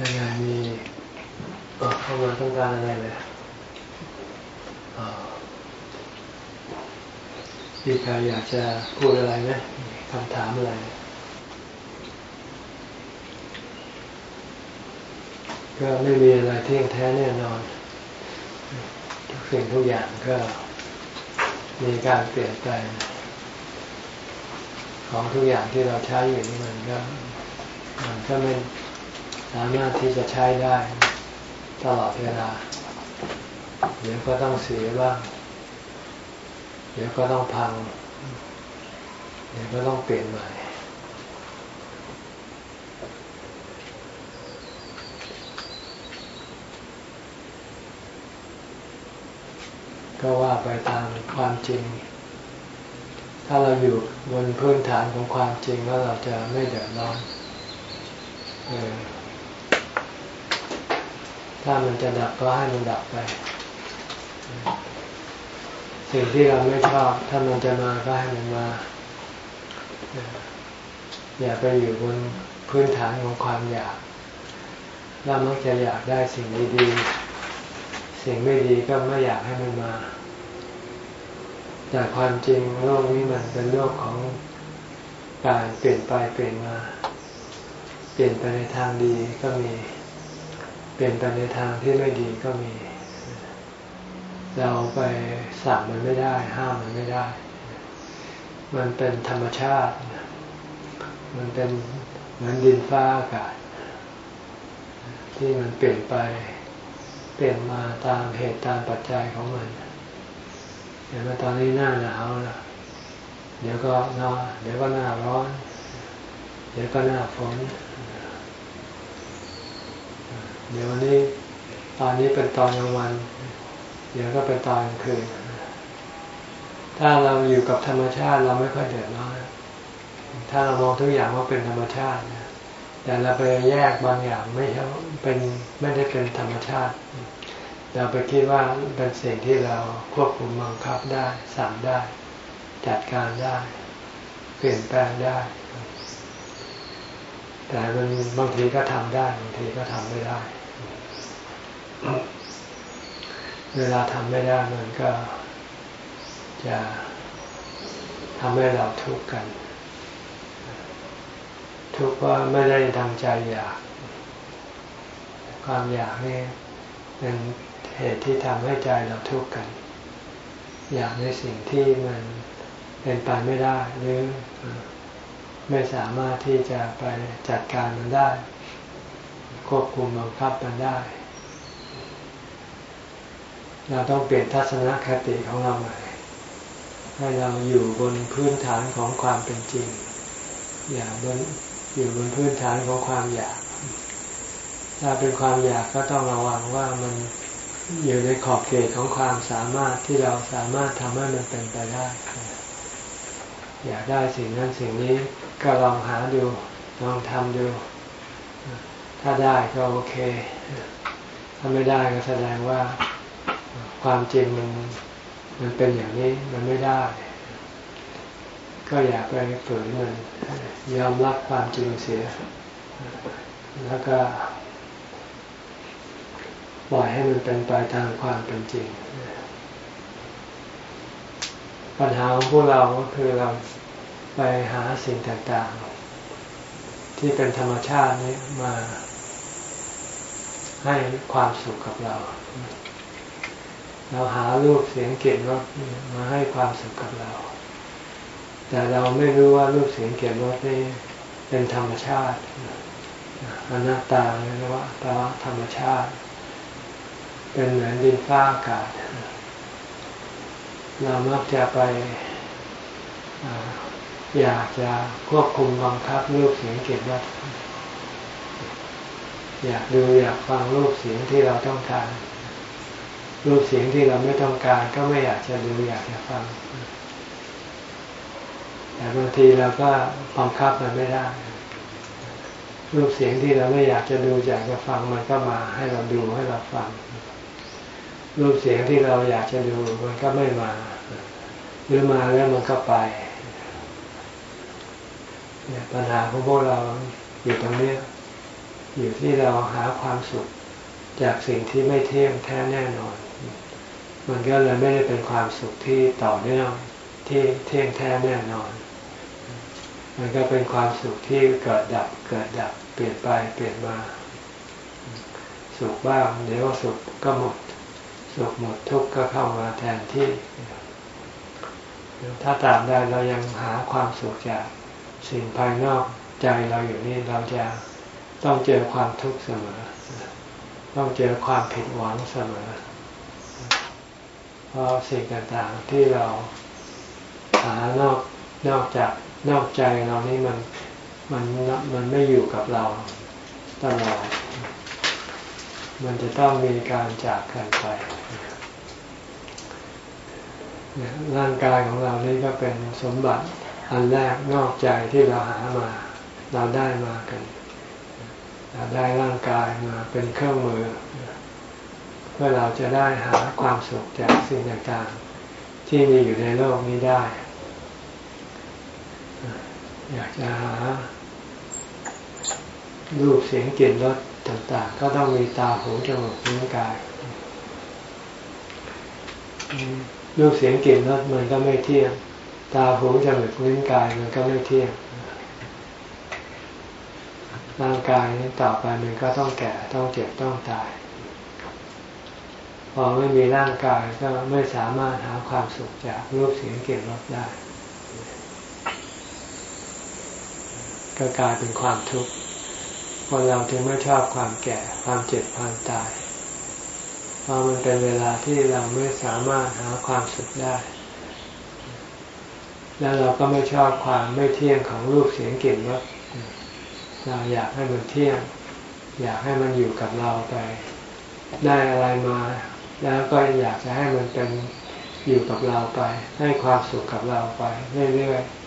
ยังไงมีเข้ามาต้องการอะไรเลยมีใครอยากจะพูดอะไรไหมคำถามอะไร ก็ไม่มีอะไรเที่ยงแท้แน่นอน ทุกสิ่งทุกอย่างก็มีการเปลี่ยนแปลงของทุกอย่างที่เราใช้อยู่นี่มันก็มันก็ไม่ สามารถที่จะใช้ได้ตลอดเวลา เดี๋ยวก็ต้องเสียบ้าง เดี๋ยวก็ต้องพัง เดี๋ยวก็ต้องเปลี่ยนใหม่ ก็ว่าไปตามความจริง ถ้าเราอยู่บนพื้นฐานของความจริงแล้วเราจะไม่เดือดร้อนเออ ถ้ามันจะดับก็ให้มันดับไป สิ่งที่เราไม่ชอบ ถ้ามันจะมาก็ให้มันมา อย่าไปอยู่บนพื้นฐานของความอยากเรามักจะอยากได้สิ่งดีๆ สิ่งไม่ดีก็ไม่อยากให้มันมา แต่ความจริงโลกนี้มันเป็นโลกของการเปลี่ยนไปเปลี่ยนมา เปลี่ยนไปในทางดีก็มี เปลี่ยนไปในทางที่ไม่ดีก็มี เราไปสั่งมันไม่ได้ ห้ามมันไม่ได้ มันเป็นธรรมชาติ มันเป็นเหมือนดินฟ้าอากาศ ที่มันเปลี่ยนไป เปลี่ยนมาตามเหตุตามปัจจัยของมันเห็นว่าตอนนี้หน้าหนาวนะเดี๋ยวก็หน้าเดี๋ยวก็หน้าร้อน เดี๋ยวก็หน้าฝน เดี๋ยววันนี้ตอนนี้เป็นตอนกลางวัน เดี๋ยวก็เป็นตอนกลางคืน ถ้าเราอยู่กับธรรมชาติเราไม่ค่อยเดือดร้อนถ้าเรามองทุกอย่างว่าเป็นธรรมชาติแต่เราไปแยกบางอย่างไม่ใช่เป็นไม่ได้เป็นธรรมชาติ เราไปคิดว่าเป็นสิ่งที่เราควบคุมบังคับได้ สั่งได้ จัดการได้ เปลี่ยนแปลงได้ แต่มันบางทีก็ทำได้บางทีก็ทำไม่ได้ เวลาทำไม่ได้มันก็จะทำให้เราทุกข์กัน ทุกข์เพราะไม่ได้ดังใจอยาก ความอยากนี่เป็นเหตุที่ทำให้ใจเราทุกข์กัน อยากในสิ่งที่มันเป็นไปไม่ได้หรือไม่สามารถที่จะไปจัดการมันได้ ควบคุมบังคับมันได้ เราต้องเปลี่ยนทัศนคติของเราใหม่ให้เราอยู่บนพื้นฐานของความเป็นจริง อย่าบนอยู่บนพื้นฐานของความอยาก ถ้าเป็นความอยากก็ต้องระวังว่ามันอยู่ในขอบเขตของความสามารถที่เราสามารถทำให้มันเป็นไปได้ อยากได้สิ่งนั้นสิ่งนี้ก็ลองหาดูลองทำดู ถ้าได้ก็โอเค ถ้าไม่ได้ก็แสดงว่า ความจริงมันมันเป็นอย่างนี้มันไม่ได้ ก็อย่าไปฝืนมันยอมรับความจริงเสีย แล้วก็ปล่อยให้มันเป็นไปตามความเป็นจริง ปัญหาของพวกเราก็คือเราไปหาสิ่งต่างๆ ที่เป็นธรรมชาตินี้มาให้ความสุขกับเรา เราหารูปเสียงเกลิ่นรสมาให้ความสุขกับเรา แต่เราไม่รู้ว่ารูปเสียงเกลิ่นรสนี่เป็นธรรมชาติอนัตตาเรียกว่าตาธรรมชาติ เป็นเหมือนดินฟ้าอากาศ เรามักจะไปอยากจะควบคุมบังคับรูปเสียงเกลิ่นรสอยากดูอยากฟังรูปเสียงที่เราต้องการ รูปเสียงที่เราไม่ต้องการก็ไม่อยากจะดูอยากจะฟัง แต่บางทีเราก็บังคับมันไม่ได้ รูปเสียงที่เราไม่อยากจะดูอยากจะฟังมันก็มาให้เราดูให้เราฟัง รูปเสียงที่เราอยากจะดูมันก็ไม่มา หรือมาแล้วมันก็ไปเนี่ยปัญหาของพวกเราอยู่ตรงนี้อยู่ที่เราหาความสุขจากสิ่งที่ไม่เที่ยงแท้แน่นอน มันก็เลยไม่ได้เป็นความสุขที่ต่อเนื่องที่เที่ยงแท้แน่นอน มันก็เป็นความสุขที่เกิดดับเกิดดับเปลี่ยนไปเปลี่ยนมา สุขบ้างเดี๋ยวสุขก็หมด สุขหมดทุกข์ก็เข้ามาแทนที่ถ้าตามได้เรายังหาความสุขจากสิ่งภายนอกใจเราอยู่นี่เราจะต้องเจอความทุกข์เสมอ ต้องเจอความผิดหวังเสมอ เพราะสิ่งต่างๆที่เราหานอกนอกจากนอกใจเรานี่มันมันมันไม่อยู่กับเราตลอด มันจะต้องมีการจากกันไปร่างกายของเรานี่ก็เป็นสมบัติอันแรกนอกใจที่เราหามา เราได้มากัน เราได้ร่างกายมาเป็นเครื่องมือเพื่อเราจะได้หาความสุขจากสิ่งต่างๆ ที่มีอยู่ในโลกนี้ได้ อยากจะหารูปเสียงกลิ่นรสต่างๆ ก็ต้องมีตาหูจมูกลิ้นกายรูปเสียงกลิ่นรสมันก็ไม่เที่ยง ตาหูจมูกลิ้นกายมันก็ไม่เที่ยงร่างกายนี้ต่อไปมันก็ต้องแก่ต้องเจ็บต้องตาย อไม่มีร่างกายก็ไม่สามารถหาความสุขจากรูปเสียงกลิ่นรสได้ ก็กลายเป็นความทุกข์คนเราจึงไม่ชอบความแก่ ความเจ็บความตาย เพราะมันเป็นเวลาที่เราไม่สามารถหาความสุขได้ แล้วเราก็ไม่ชอบความไม่เที่ยงของรูปเสียงกลิ่นรสเราอยากให้มันเที่ยง อยากให้มันอยู่กับเราไป ได้อะไรมา แล้วก็อยากจะให้มันเป็นอยู่กับเราไป ให้ความสุขกับเราไปเรื่อยๆ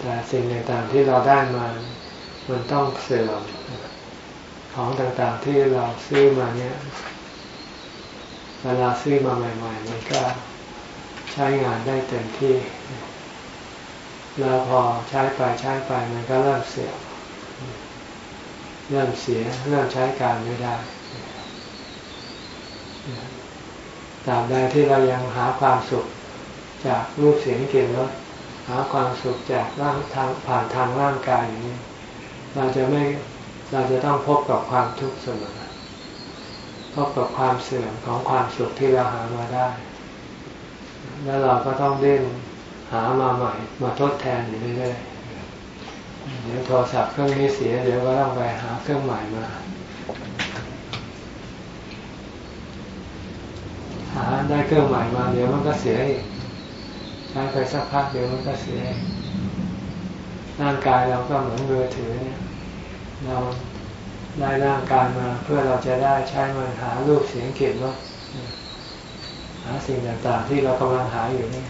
แต่สิ่งต่างๆที่เราได้มามันต้องเสื่อมของต่างๆที่เราซื้อมาเนี่ยเวลาซื้อมาใหม่ ๆ มันก็ใช้งานได้เต็มที่ แล้วพอใช้ไปใช้ไปมันก็เริ่มเสียเริ่มเสียเริ่มใช้การไม่ได้ ตราบใดที่เรายังหาความสุขจากรูปเสียงกลิ่นรสหาความสุขจากร่างทางผ่านทางร่างกายอย่างนี้ เราจะไม่เราจะต้องพบกับความทุกข์เสมอพบกับความเสื่อมของความสุขที่เราหามาได้ แล้วเราก็ต้องเล่นหามาใหม่มาทดแทนอยู่เรื่อยๆเดี๋ยวโทรศัพท์เครื่องนี้เสียเดี๋ยวก็ต้องไปหาเครื่องใหม่มา หาได้เครื่องใหม่มาเดี๋ยวมันก็เสียใช้ไปสักพักเดี๋ยวมันก็เสียร่างกายเราก็เหมือนมือถือเนี่ยเราได้ร่างกายมาเพื่อเราจะได้ใช้มันหารูปเสียงเก็บรสหาสิ่งต่างๆที่เรากำลังหาอยู่นี่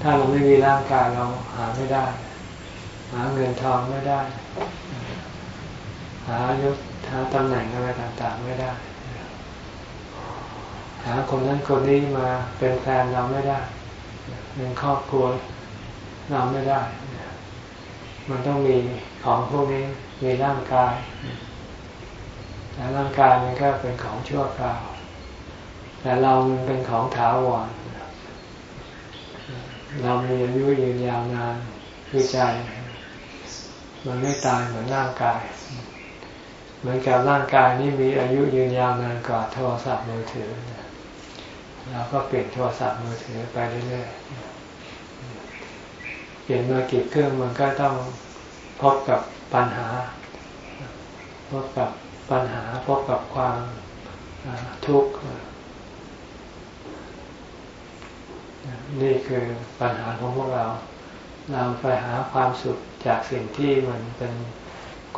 ถ้าเราไม่มีร่างกายเราหาไม่ได้ หาเงินทองไม่ได้ หายศหาตำแหน่งอะไรต่างๆไม่ได้ หาคนนั้นคนนี้มาเป็นแฟนเราไม่ได้เป็นครอบครัวเราไม่ได้ มันต้องมีของพวกนี้มีร่างกาย แต่ร่างกายมันก็เป็นของชั่วคราว แต่เรามันเป็นของถาวรเรามีอายุยืนยาวนานคือใจมันไม่ตายเหมือนร่างกาย เหมือนกับร่างกายนี้มีอายุยืนยาวนานกว่าโทรศัพท์มือถือ เราก็เปลี่ยนโทรศัพท์มือถือไปเรื่อยๆ เปลี่ยนมากี่เครื่องมันก็ต้องพบกับปัญหา พบกับปัญหาพบกับความทุกข์นี่คือปัญหาของพวกเรา เราไปหาความสุขจากสิ่งที่มันเป็น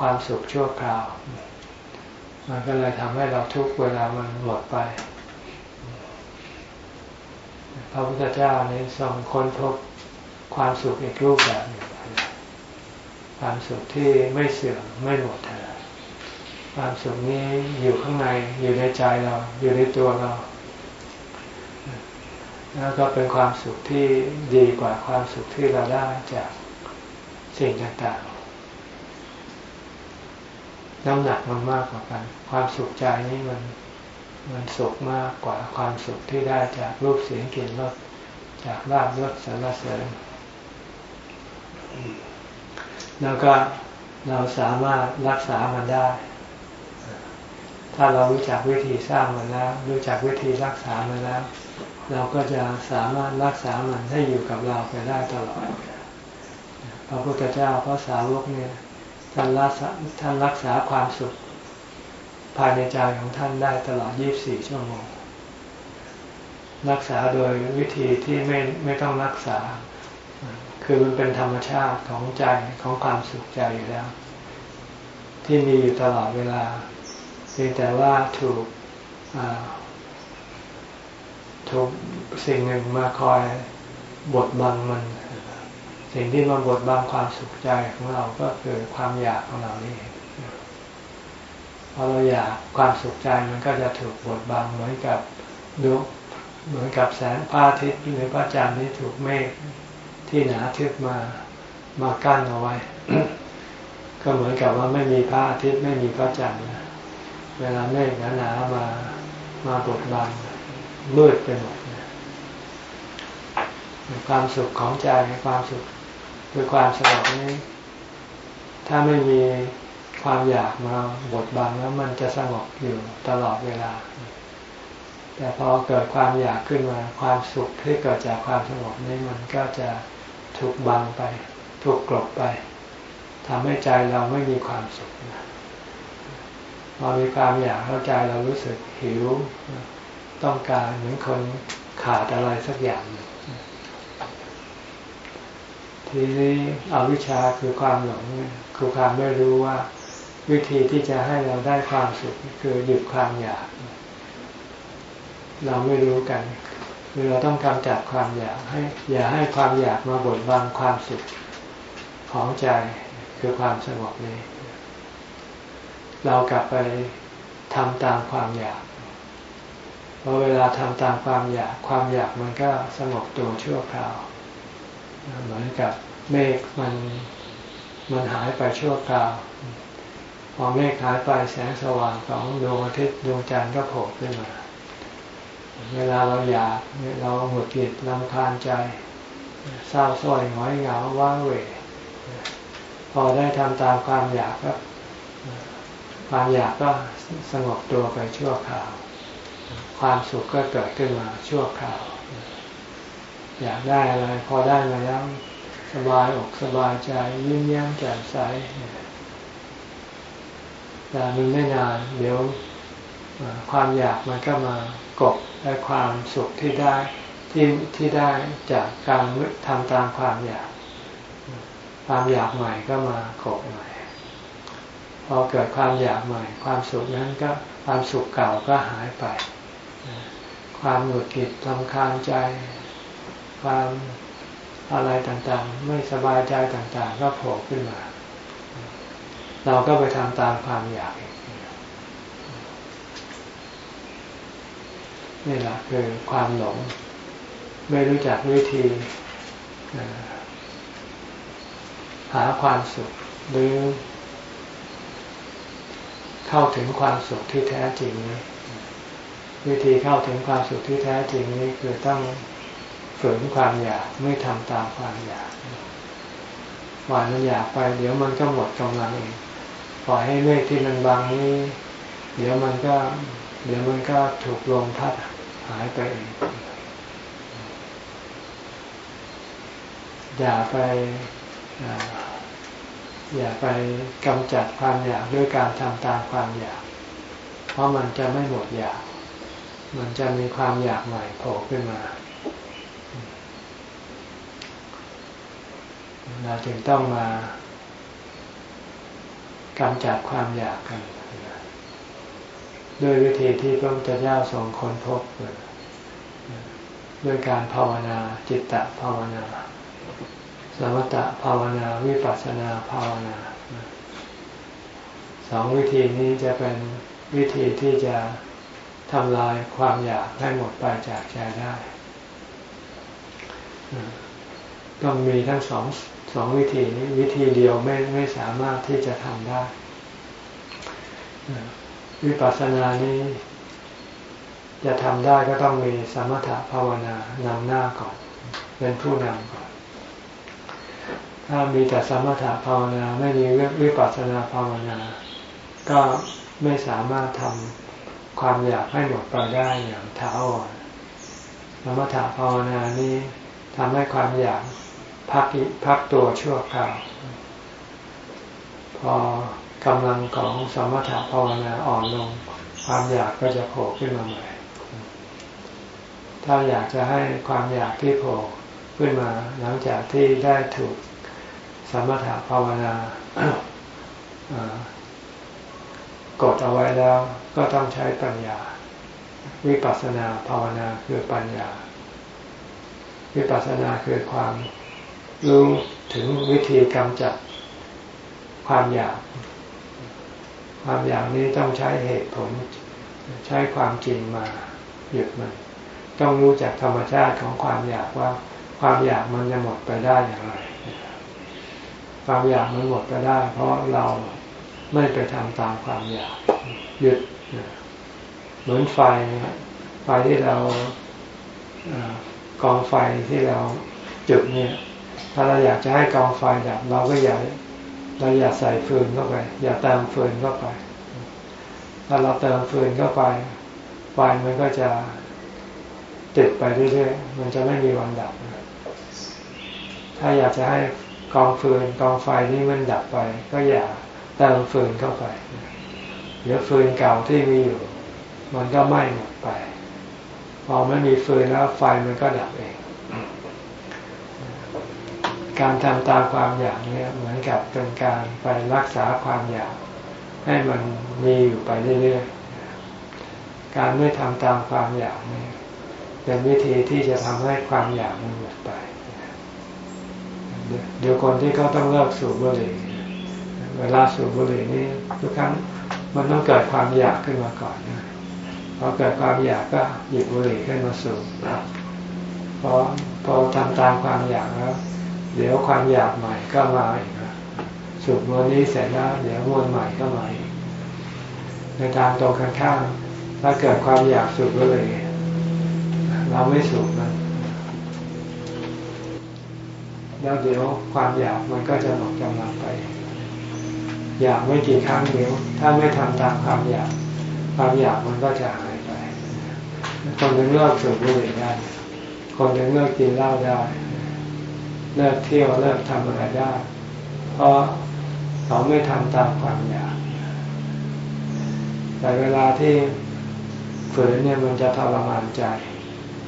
ความสุขชั่วคราว มันก็เลยทำให้เราทุกเวลามันหมดไป พระพุทธเจ้านี้ทรงค้นพบความสุขอีกรูปแบบหนึ่งความสุขที่ไม่เสื่อมไม่หมดความสุขนี้อยู่ข้างในอยู่ในใจเราอยู่ในตัวเรา แล้วก็เป็นความสุขที่ดีกว่าความสุขที่เราได้จากสิ่งต่างๆ น้ำหนักมันมากกว่ากัน ความสุขใจนี่มัน มันสุขมากกว่าความสุขที่ได้จากรูปเสียงกลิ่นรสจากลาบรสสรรเสริญ แล้วก็เราสามารถรักษามันได้ ถ้าเรารู้จักวิธีสร้างมันแล้ว รู้จักวิธีรักษามันแล้ว เราก็จะสามารถรักษามันให้อยู่กับเราไปได้ตลอดพระพุทธเจ้าพระสาวกเนี่ยท่านรักษาท่านรักษาความสุข ภายในใจของท่านได้ตลอด 24 ชั่วโมง รักษาโดยวิธีที่ไม่ไม่ต้องรักษา คือมันเป็นธรรมชาติของใจของความสุขใจอยู่แล้ว ที่มีอยู่ตลอดเวลาเพียงแต่ว่าถูกถูกสิ่งหนึ่งมาคอยบดบังมัน สิ่งที่มันบดบังความสุขใจของเราก็คือความอยากของเรานี่เอง อเราอยากความสุขใจมันก็จะถูกบดบังเหมือนกับดวงเหมือนกับแสงพระอาทิตย์หรือพระจันทร์ที่ถูกเมฆที่หนาทึบมามากั้นเอาไว้ ก็เหมือนกับว่าไม่มีพระอาทิตย์ไม่มีพระจันทร์เวลาเมฆหนาๆมามาบดบังมืดไปหมดความสุขของใจความสุขคือความสงบนี้ ถ้าไม่มี ความอยากมาบดบังแล้วมันจะสงบอยู่ตลอดเวลา แต่พอเกิดความอยากขึ้นมาความสุขที่เกิดจากความสงบนี้มันก็จะถูกบังไป ถูกกลบไปทำให้ใจเราไม่มีความสุขพอมีความอยากเข้าใจเรารู้สึกหิว ต้องการเหมือนคนขาดอะไรสักอย่าง ทีนี้อวิชชาคือความหลงคือความไม่รู้ว่า วิธีที่จะให้เราได้ความสุขคือหยุดความอยาก เราไม่รู้กันคือเราต้องกำจัดความอยากให้ อย่าให้ความอยากมาบดบังความสุขของใจคือความสงบนี้ เรากลับไปทำตามความอยากพอเวลาทำตามความอยาก ความอยากมันก็สงบตัวชั่วคราว เหมือนกับเมฆมันมันหายไปชั่วคราว พอเมฆหายไปแสงสว่างของดวงอาทิตย์ดวงจันทร์ก็โผล่ขึ้นมา เวลาเราอยากเราหงุดหงิดลำคาญใจเศร้าส้อยหงอยเหงาว้าเหวพอได้ทำตามความอยากก็ความอยากก็สงบตัวไปชั่วคราว ความสุขก็เกิดขึ้นมาชั่วคราว อยากได้อะไรพอได้มาแล้วสบายอกสบายใจยิ้มแย้มแจ่มใส แต่มันไม่นาน เดี๋ยวความอยากมันก็มากบและความสุขที่ได้ที่ที่ได้จากการทำตามความอยาก ความอยากใหม่ก็มากบใหม่พอเกิดความอยากใหม่ ความสุขนั้นก็ความสุขเก่าก็หายไป ความหงุดหงิดลำคาญใจ ความอะไรต่างๆ ไม่สบายใจต่างๆ ก็โผล่ขึ้นมา เราก็ไปทำตามความอยากนี่แหละคือความหลง ไม่รู้จักวิธีหาความสุขหรือ เข้าถึงความสุขที่แท้จริงนี้วิธีเข้าถึงความสุขที่แท้จริงนี้คือต้องฝืนความอยากไม่ทำตามความอยากหวันมันอยากไป เดี๋ยวมันก็หมดกำลังเอง ปล่อยให้เมฆที่มันบางนี้ เดี๋ยวมันก็ เดี๋ยวมันก็ถูกลมพัดหายไปเองอย่าไปอย่าไปกำจัดความอยากด้วยการทำตามความอยาก เพราะมันจะไม่หมดอยาก มันจะมีความอยากใหม่โผล่ขึ้นมา เราจึงต้องมา กำจัดความอยากกันด้วยวิธีที่พระพุทธเจ้าทรงค้นพบด้วยการภาวนาจิตตภาวนา สมถะภาวนาวิปัสสนาภาวนาสองวิธีนี้จะเป็นวิธีที่จะทำลายความอยากให้หมดไปจากใจได้ ต้องมีทั้งสองสองวิธีนี้วิธีเดียวไม่ไม่สามารถที่จะทำได้ วิปัสสนานี้ จะทำได้ก็ต้องมีสมถะภาวนานำหน้าก่อน เป็นผู้นำก่อน ถ้ามีแต่สมถะภาวนาไม่มีวิปัสสนาภาวนา ก็ไม่สามารถทำความอยากให้หมดไปได้อย่างท้าวรสมถะภาวนานี้ทำให้ความอยาก พักพักตัวชั่วคราว พอกำลังของสมถะภาวนาอ่อนลง ความอยากก็จะโผล่ขึ้นมาใหม่ถ้าอยากจะให้ความอยากที่โผล่ขึ้นมา หลังจากที่ได้ถูกสมถะภาวนา กดเอาไว้แล้วก็ต้องใช้ปัญญา วิปัสสนาภาวนาคือปัญญา วิปัสสนาคือความ รู้ถึงวิธีกำจัดความอยาก ความอยากนี้ต้องใช้เหตุผล ใช้ความจริงมาหยุดมัน ต้องรู้จักธรรมชาติของความอยากว่าความอยากมันจะหมดไปได้อย่างไร ความอยากมันหมดไปได้ เพราะเราไม่ไปทำตามความอยากหยุด เหมือนไฟไฟที่เรากองไฟที่เราจุดเนี่ย ถ้าเราอยากจะให้กองไฟดับเราก็อย่าเราอย่าใส่ฟืนเข้าไป อย่าเติมฟืนเข้าไป ถ้าเราเติมฟืนเข้าไปไฟมันก็จะติดไปเรื่อยๆ มันจะไม่มีวันดับ ถ้าอยากจะให้กองฟืนกองไฟนี่มันดับไป ก็อย่าเติมฟืนเข้าไป เดี๋ยวฟืนเก่าที่มีอยู่ มันก็ไหม้หมดไป พอไม่มีฟืนแล้วไฟมันก็ดับเอง การทำตามความอยากเนี่ยเหมือนกับเป็นการไปรักษาความอยาก ให้มันมีอยู่ไปเรื่อยๆ การไม่ทำตามความอยากนี่เป็นวิธีที่จะทำให้ความอยากมันหมดไป เดี๋ยวคนที่เขาต้องเลิกสูบบุหรี่เวลาสูบบุหรี่นี่ทุกครั้งมันต้องเกิดความอยากขึ้นมาก่อนนะพอเกิดความอยากก็หยิบบุหรี่ขึ้นมาสูบพอพอทำตามความอยากแล้ว เดี๋ยวความอยากใหม่ก็มาอีกสูบมวนนี้เสร็จแล้วเดี๋ยวมวนใหม่ก็มาอีกในทางตรงกันข้ามถ้าเกิดความอยากสูบบุหรี่เราไม่สูบมันแล้วเดี๋ยวความอยากมันก็จะหมดกำลังไป อยากไม่กี่ครั้งเดียว ถ้าไม่ทำตามความอยาก ความอยากมันก็จะหายไปคนถึงเลิกสูบบุหรี่ได้ คนถึงเลิกกินเหล้าได้ เลิกเที่ยวเลิกทำอะไรได้ เพราะเขาไม่ทำตามความอยาก แต่เวลาที่ฝืนเนี่ยมันจะทรมานใจ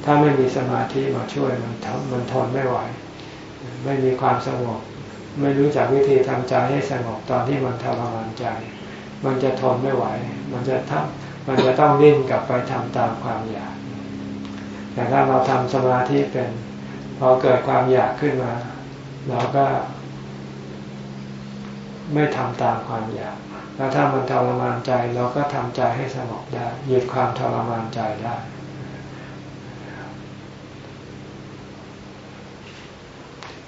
ถ้าไม่มีสมาธิมาช่วยมันทมันทนไม่ไหว ไม่มีความสงบ ไม่รู้จักวิธีทำใจให้สงบตอนที่มันทรมานใจ มันจะทนไม่ไหว มันจะทำมันจะต้องดิ้นกลับไปทำตามความอยาก แต่ถ้าเราทำสมาธิเป็น พอเกิดความอยากขึ้นมาเราก็ ไม่ทำตามความอยาก แล้วถ้ามันทรมานใจเราก็ทำใจให้สงบได้หยุดความทรมานใจได้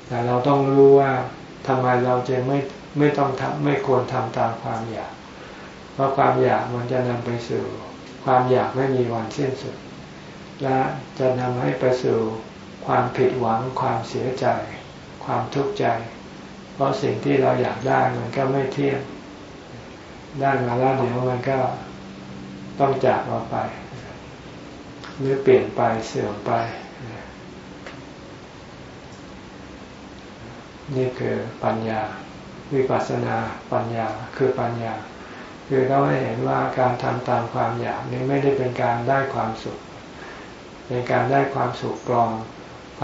แต่เราต้องรู้ว่าทำไมเราจะไม่ไม่ต้องทำไม่ควรทำตามความอยาก เพราะความอยากมันจะนำไปสู่ ความอยากไม่มีวันสิ้นสุด และจะนำให้ไปสู่ ความผิดหวังความเสียใจ ความทุกข์ใจ เพราะสิ่งที่เราอยากได้มันก็ไม่เที่ยงได้มาแล้วเดี๋ยวมันก็ต้องจากเราไป หรือเปลี่ยนไปเสื่อมไป นี่คือปัญญาวิปัสสนาปัญญาคือปัญญา คือเราให้เห็นว่าการทำตามความอยากนี้ไม่ได้เป็นการได้ความสุขเป็นการได้ความสุขปลอม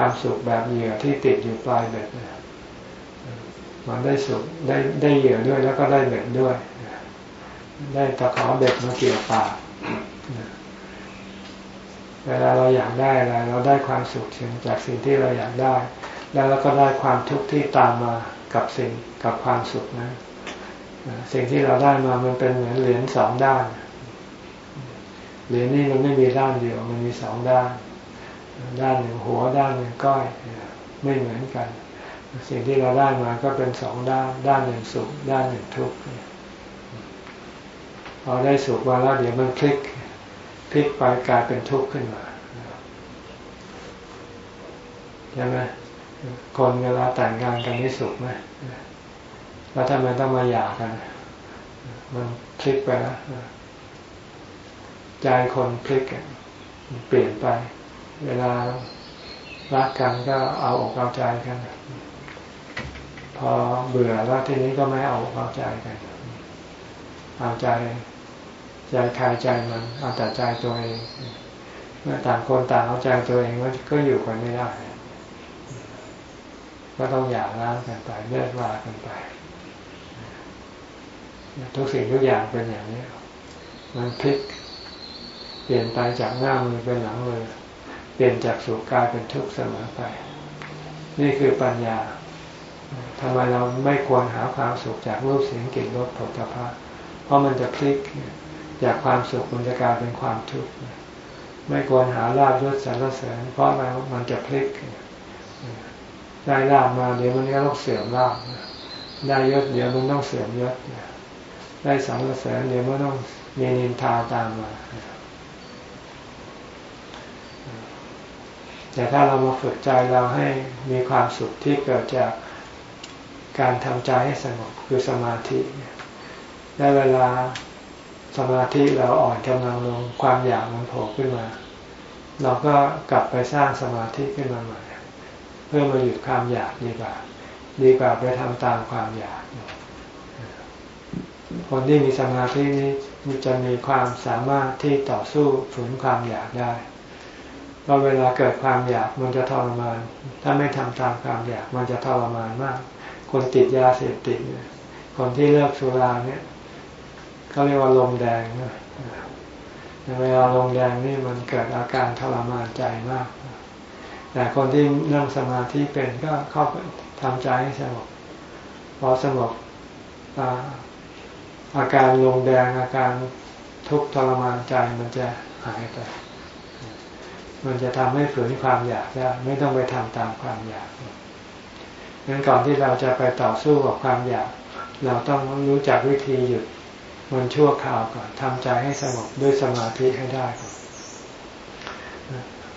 ความสุขแบบเหยื่อที่ติดอยู่ปลายเบ็ดมันได้สุขได้ได้เหยื่อด้วยแล้วก็ได้เบ็ดด้วย ได้ตะขอเบ็ดมาเกี่ยวปากเวลาเราอยากได้อะไรเราได้ความสุขจากสิ่งที่เราอยากได้ แล้วเราก็ได้ความทุกข์ที่ตามมากับสิ่งกับความสุขนะสิ่งที่เราได้มามันเป็นเหมือนเหรียญสองด้านเหรียญนี่มันไม่มีด้านเดียวมันมีสองด้าน ด้านหนึ่งหัวด้านหนึ่งก้อยไม่เหมือนกัน สิ่งที่เราได้มาก็เป็นสองด้าน ด้านหนึ่งสุข ด้านหนึ่งทุกข์พอได้สุขมาแล้วเดี๋ยวมันคลิกพลิกไปกลายเป็นทุกข์ขึ้นมาใช่ไหมคนเวลาแต่งงานกันนี่สุขไหมแล้วทำไมต้องมาหย่ากัน มันพลิกไปแล้วใจคนพลิกเปลี่ยนไป เวลารักกันก็เอาอกเอาใจกัน พอเบื่อแล้วทีนี้ก็ไม่เอาอกเอาใจกัน เอาใจใจใครใจมันเอาแต่ใจตัวเองเมื่อต่างคนต่างเอาใจตัวเองก็อยู่กันไม่ได้ก็ต้องหย่าร้างกันไปเลิกลากันไปทุกสิ่งทุกอย่างเป็นอย่างนี้ มันพลิก เปลี่ยนไปจากหน้ามือเป็นหลังมือ เปลี่ยนจากสุขกลายเป็นทุกข์เสมอไป นี่คือปัญญาทำไมเราไม่ควรหาความสุขจากรูปเสียงกลิ่นรสผลิตภัณฑ์เพราะมันจะพลิกจากความสุขมันจะกลายเป็นความทุกข์ไม่ควรหาลาบยศสรรเสริญ เพราะแล้วมันจะพลิกได้ลาบมาเดี๋ยวมันก็ต้องเสื่อมลาบได้ยศเดี๋ยวมันต้องเสื่อมยศได้สรรเสริญเดี๋ยวมันต้องมีนินทาตามมา แต่ถ้าเรามาฝึกใจเราให้มีความสุขที่เกิดจากการทำใจให้สงบคือสมาธิได้เวลาสมาธิเราอ่อนกำลังลงความอยากมันโผล่ขึ้นมา เราก็กลับไปสร้างสมาธิขึ้นมาใหม่เพื่อมาหยุดความอยากดีกว่า ดีกว่าไปทำตามความอยากคนที่มีสมาธินี้จะมีความสามารถที่ต่อสู้ฝืนความอยากได้ พราะเวลาเกิดความอยากมันจะทรมาน ถ้าไม่ทำตามความอยากมันจะทรมานมาก คนติดยาเสพติดคนที่เลิกสุราเนี่ยเขาเรียกว่าลมแดงนะเวลาลมแดงนี่มันเกิดอาการทรมานใจมาก แต่คนที่นั่งสมาธิเป็นก็เข้าไปทำใจให้สงบพอสงบอาการลงแดงอาการทุกข์ทรมานใจมันจะหายไป มันจะทำให้ฝืนความอยากได้ไม่ต้องไปทำตามความอยากงั้นก่อนที่เราจะไปต่อสู้กับความอยาก เราต้องรู้จักวิธีหยุดมันชั่วคราวก่อนทำใจให้สงบด้วยสมาธิให้ได้ก่อน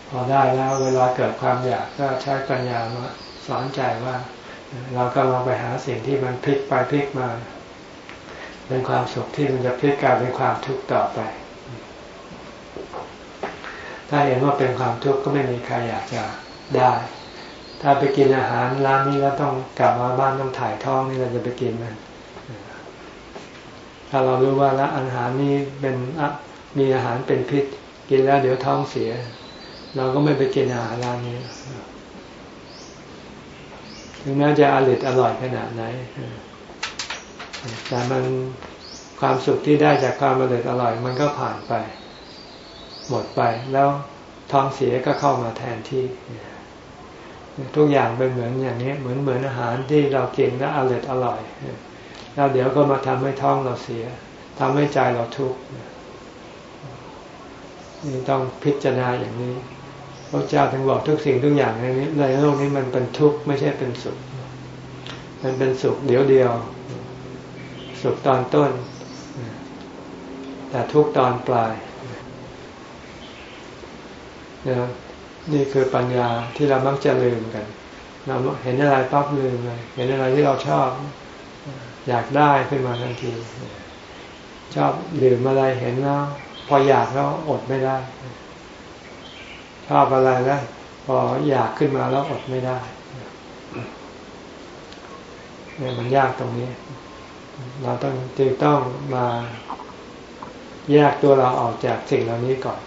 พอได้แล้วเวลาเกิดความอยากก็ใช้ปัญญามาสอนใจว่า เราก็ลองไปหาสิ่งที่มันพลิกไปพลิกมา เป็นความสุขที่มันจะพลิกกลายเป็นความทุกข์ต่อไป ถ้าเห็นว่าเป็นความทุกข์ก็ไม่มีใครอยากจะได้ ถ้าไปกินอาหารร้านนี้แล้วต้องกลับมาบ้านต้องถ่ายท้องนี่เราจะไปกินมันถ้าเรารู้ว่าละอาหารนี้เป็นมีอาหารเป็นพิษ กินแล้วเดี๋ยวท้องเสีย เราก็ไม่ไปกินอาหารร้านนี้ถึงแม้จะอร่อยอร่อยขนาดไหนแต่มันความสุขที่ได้จากความอร่อยอร่อยมันก็ผ่านไป หมดไปแล้วท้องเสียก็เข้ามาแทนที่ ทุกอย่างเป็นเหมือนอย่างนี้เหมือนเหมือนอาหารที่เรากินแล้วอร่อยอร่อยแล้วเดี๋ยวก็มาทำให้ท้องเราเสียทำให้ใจเราทุกข์นี่ต้องพิจารณาอย่างนี้พระเจ้าถึงบอกทุกสิ่งทุกอย่างในนี้ในโลกนี้มันเป็นทุกข์ไม่ใช่เป็นสุข มันเป็นสุขเดียวเดียว สุขตอนต้น แต่ทุกตอนปลาย นะนี่คือปัญญาที่เรามักจะลืมกัน เราเห็นอะไรปั๊บลืมเลย เห็นอะไรที่เราชอบ อยากได้ขึ้นมาทันที ชอบดื่มอะไรเห็นแล้วพออยากแล้วอดไม่ได้ ชอบอะไรแล้วพออยากขึ้นมาแล้วอดไม่ได้เนี่ยมันยากตรงนี้ เราต้องจึงต้องมาแยกตัวเราออกจากสิ่งเหล่านี้ก่อน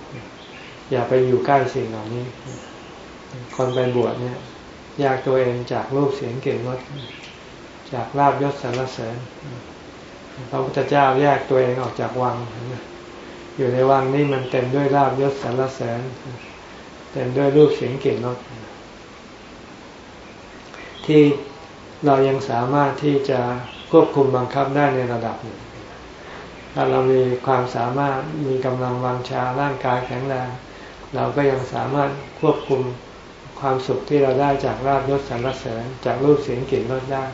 อย่าไปอยู่ใกล้สิ่งเหล่านี้ คนไปบวชเนี่ยแยกตัวเองจากรูปเสียงเกลิ่นรสจากลาบยศสรรเสริญพระพุทธเจ้าแยกตัวเองออกจากวัง อยู่ในวังนี่มันเต็มด้วยลาบยศสรรเสริญเต็มด้วยรูปเสียงเกลิ่นรสที่เรายังสามารถที่จะควบคุมบังคับได้ในระดับหนึ่งถ้าเรามีความสามารถมีกำลังวังชาร่างกายแข็งแรง เราก็ยังสามารถควบคุมความสุขที่เราได้จากราบยศสรรเสริญ จากรูปเสียงกลิ่นรสได้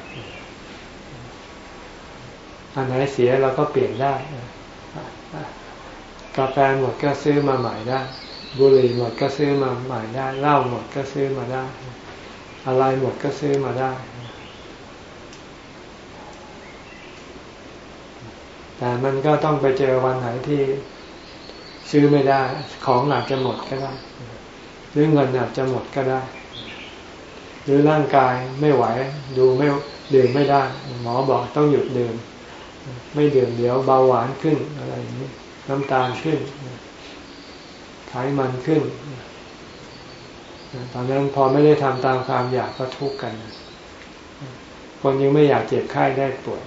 อันไหนเสียเราก็เปลี่ยนได้กาแฟหมดก็ซื้อมาใหม่ได้ บุหรี่หมดก็ซื้อมาใหม่ได้เหล้าหมดก็ซื้อมาได้ อะไรหมดก็ซื้อมาได้ แต่มันก็ต้องไปเจอวันไหนที่ ซื้อไม่ได้ ของอาจจะหมดก็ได้ หรือเงินอาจจะหมดก็ได้ หรือร่างกายไม่ไหว ดูไม่ดื่มไม่ได้ หมอบอกต้องหยุดดื่ม ไม่ดื่มเดี๋ยวเบาหวานขึ้นอะไรอย่างนี้ น้ำตาลขึ้นไขมันขึ้น ตอนนั้นพอไม่ได้ทำตามความอยากก็ทุกข์กัน คนยังไม่อยากเจ็บไข้ได้ป่วย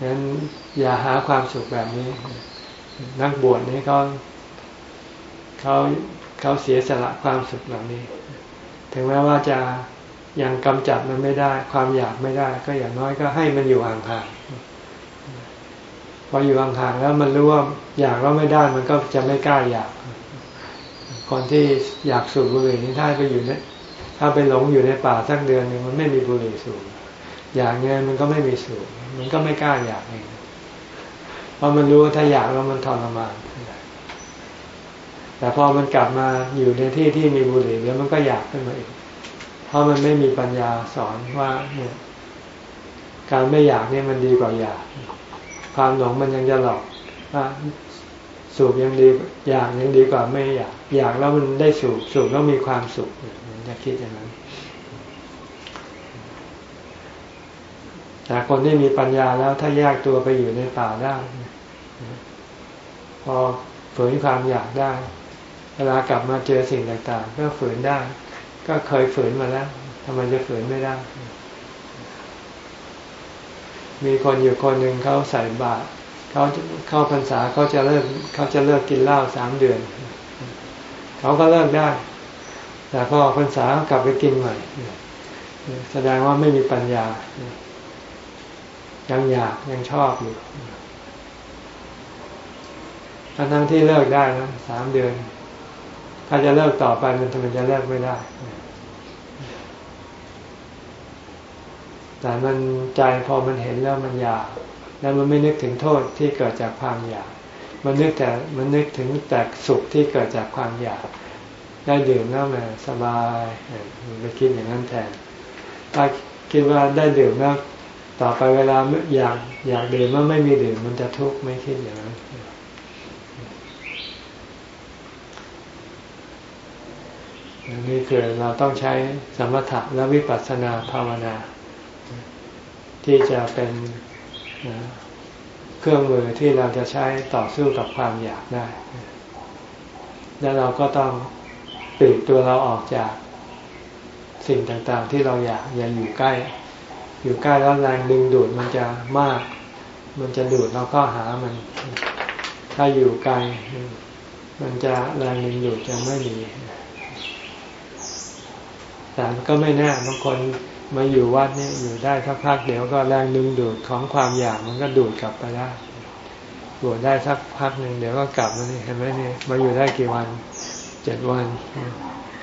ฉะนั้นอย่าหาความสุขแบบนี้ นักบวชนี้เขาเขาเขาเสียสละความสุขเหล่านี้ ถึงแม้ว่าจะยังกำจัดมันไม่ได้ ความอยากไม่ได้ ก็อย่างน้อยก็ให้มันอยู่ห่างๆพออยู่ห่างๆแล้วมันรู้ว่าอยากแล้วไม่ได้มันก็จะไม่กล้าอยาก คนที่อยากสูบบุหรี่นี่ถ้าไปอยู่เนี่ยถ้าไปหลงอยู่ในป่าสักเดือนหนึ่งมันไม่มีบุหรี่สูบอยากเงี้ยมันก็ไม่มีสูบ มันก็ไม่กล้าอยากเองเพราะมันรู้ว่าถ้าอยากแล้วมันทรมานแต่พอมันกลับมาอยู่ในที่ที่มีบุหรี่แล้วมันก็อยากขึ้นมาอีก เพราะมันไม่มีปัญญาสอนว่าเนี่ยการไม่อยากเนี่ยมันดีกว่าอยาก ความหลงมันยังจะหลอกว่าสูบยังดีอยากยังดีกว่าไม่อยาก อยากแล้วมันได้สูบสูบแล้วมีความสุขมันจะคิดอย่างนั้น แต่คนที่มีปัญญาแล้วถ้าแยกตัวไปอยู่ในป่าได้ พอฝืนความอยากได้ เวลากลับมาเจอสิ่งต่าง ๆ ก็ฝืนได้ ก็เคยฝืนมาแล้วทำไมจะฝืนไม่ได้ มีคนอยู่คนหนึ่งเขาใส่บาตรเขาเข้าพรรษาเขาจะเลิกเขาจะเลิกกินเหล้าสามเดือน เขาก็เลิกได้ แต่พอพรรษากลับไปกินใหม่แสดงว่าไม่มีปัญญา ยังอยากยังชอบอยู่ทั้งที่เลิกได้นะสามเดือน ถ้าจะเลิกต่อไปมันทำไมจะเลิกไม่ได้ แต่มันใจพอมันเห็นแล้วมันอยาก แล้วมันไม่นึกถึงโทษที่เกิดจากความอยาก มันนึกแต่มันนึกถึงแต่สุขที่เกิดจากความอยาก ได้ดื่มแล้วมันสบายมันไปคิดอย่างนั้นแทนถ้าคิดว่าได้ดื่มแล้ว ต่อไปเวลาอยากอยากดื่มมันไม่มีดื่มมันจะทุกข์ไม่คิดอย่างนั้นนี่คือเราต้องใช้สมถะและวิปัสสนาภาวนา ที่จะเป็นเครื่องมือที่เราจะใช้ต่อสู้กับความอยากได้ แล้วเราก็ต้องปลีกตัวเราออกจากสิ่งต่างๆ ที่เราอยากอย่าอยู่ใกล้ อยู่ใกล้แล้วแรงดึงดูดมันจะมาก มันจะดูดเราก็หามัน ถ้าอยู่ไกล มันจะแรงดึงดูดจะไม่มีแต่ก็ไม่แน่บางคนมาอยู่วัดนี่อยู่ได้สักพักเดี๋ยวก็แรงดึงดูดของความอยากมันก็ดูดกลับไปได้บวชได้สักพักหนึ่งเดี๋ยวก็กลับมานี่เห็นไหมเนี่ยมาอยู่ได้กี่วันเจ็ดวัน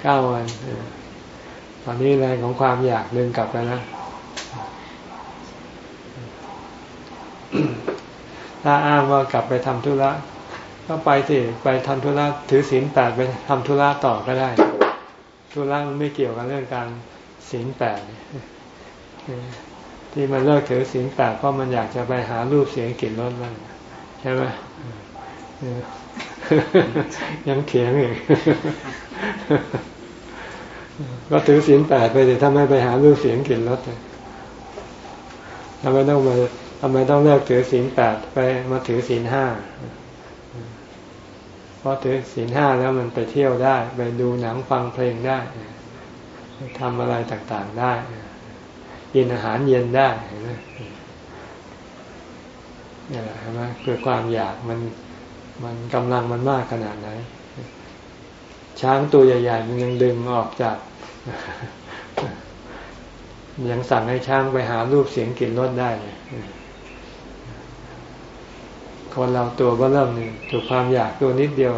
เก้าวันตอนนี้แรงของความอยากดึงกลับไปแล้ว ถ้าอ้างว่ากลับไปทำธุระก็ไปสิไปทำธุระถือศีลแปดไปทำธุระต่อก็ได้ธุระมันไม่เกี่ยวกับเรื่องการศีลแปดที่มันเลิกถือศีลแปดเพราะมันอยากจะไปหารูปเสียงกลิ่นรสมันใช่ไหมยังเถียงอีกก็ถือศีลแปดไปแต่ทำไม่ไปหารูปเสียงกลิ่นรสทำไมต้องมา ทำไมต้องเลิกถือศีลแปดไปมาถือศีลห้าเพราะถือศีลห้าแล้วมันไปเที่ยวได้ ไปดูหนังฟังเพลงได้ทำอะไรต่างๆได้กินอาหารเย็นได้เห็นไหมนี่แหละใช่ไหมคือความอยากมันมันกำลังมันมากขนาดไหน ช้างตัวใหญ่ๆมันยังดึงออกจาก ยังสั่งให้ช้างไปหารูปเสียงกลิ่นรสได้เลย คนเราตัวก็เริ่มหนึ่งถูกความอยากตัวนิดเดียว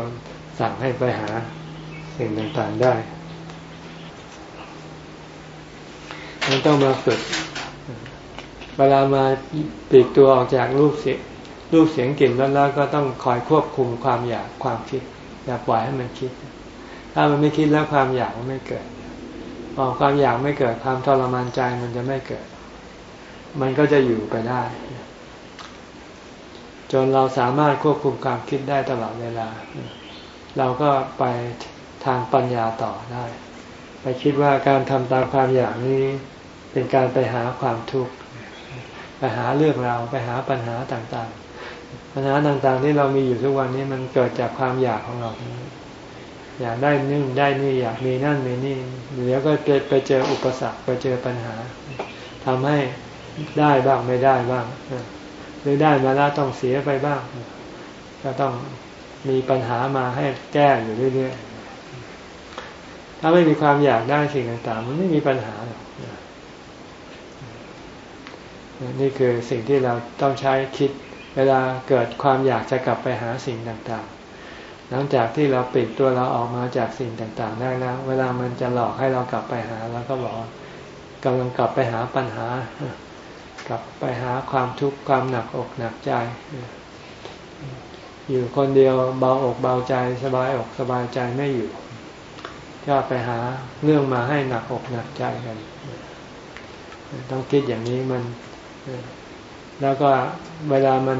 สั่งให้ไปหาสิ่งต่างๆได้มันต้องมาฝึก เวลามาปีกตัวออกจากรูปเสียงรูปเสียงกลิ่นแล้วแล้วก็ต้องคอยควบคุมความอยากความคิด อย่าปล่อยให้มันคิด ถ้ามันไม่คิดแล้วความอยากมันไม่เกิดพอความอยากไม่เกิดความทรมานใจมันจะไม่เกิด มันก็จะอยู่ไปได้ จนเราสามารถควบคุมความคิดได้ตลอดเวลา เราก็ไปทางปัญญาต่อได้ ไปคิดว่าการทำตามความอยากนี้เป็นการไปหาความทุกข์ไปหาเรื่องราวไปหาปัญหาต่างๆ ปัญหาต่างๆที่เรามีอยู่ทุกวันนี้มันเกิดจากความอยากของเรา อยากได้นึ่งได้นี่อยากมีนั่นมีนี่เดี๋ยวก็ไปเจออุปสรรคไปเจอปัญหาทำให้ได้บ้างไม่ได้บ้าง หรือได้มาแล้วต้องเสียไปบ้าง ก็ต้องมีปัญหามาให้แก้อยู่เรื่อยๆ ถ้าไม่มีความอยากได้สิ่งต่างๆ มันไม่มีปัญหาหรอกนี่คือสิ่งที่เราต้องใช้คิดเวลาเกิดความอยากจะกลับไปหาสิ่งต่างๆ หลังจากที่เราปิดตัวเราออกมาจากสิ่งต่างๆ ได้แล้ว เวลามันจะหลอกให้เรากลับไปหาเราก็บอกกำลังกลับไปหาปัญหา กลับไปหาความทุกข์ความหนักอกหนักใจ อยู่คนเดียวเบาอกเบาใจสบายอกสบายใจไม่อยู่ก็ไปหาเรื่องมาให้หนักอกหนักใจกัน ต้องคิดอย่างนี้มัน แล้วก็เวลามัน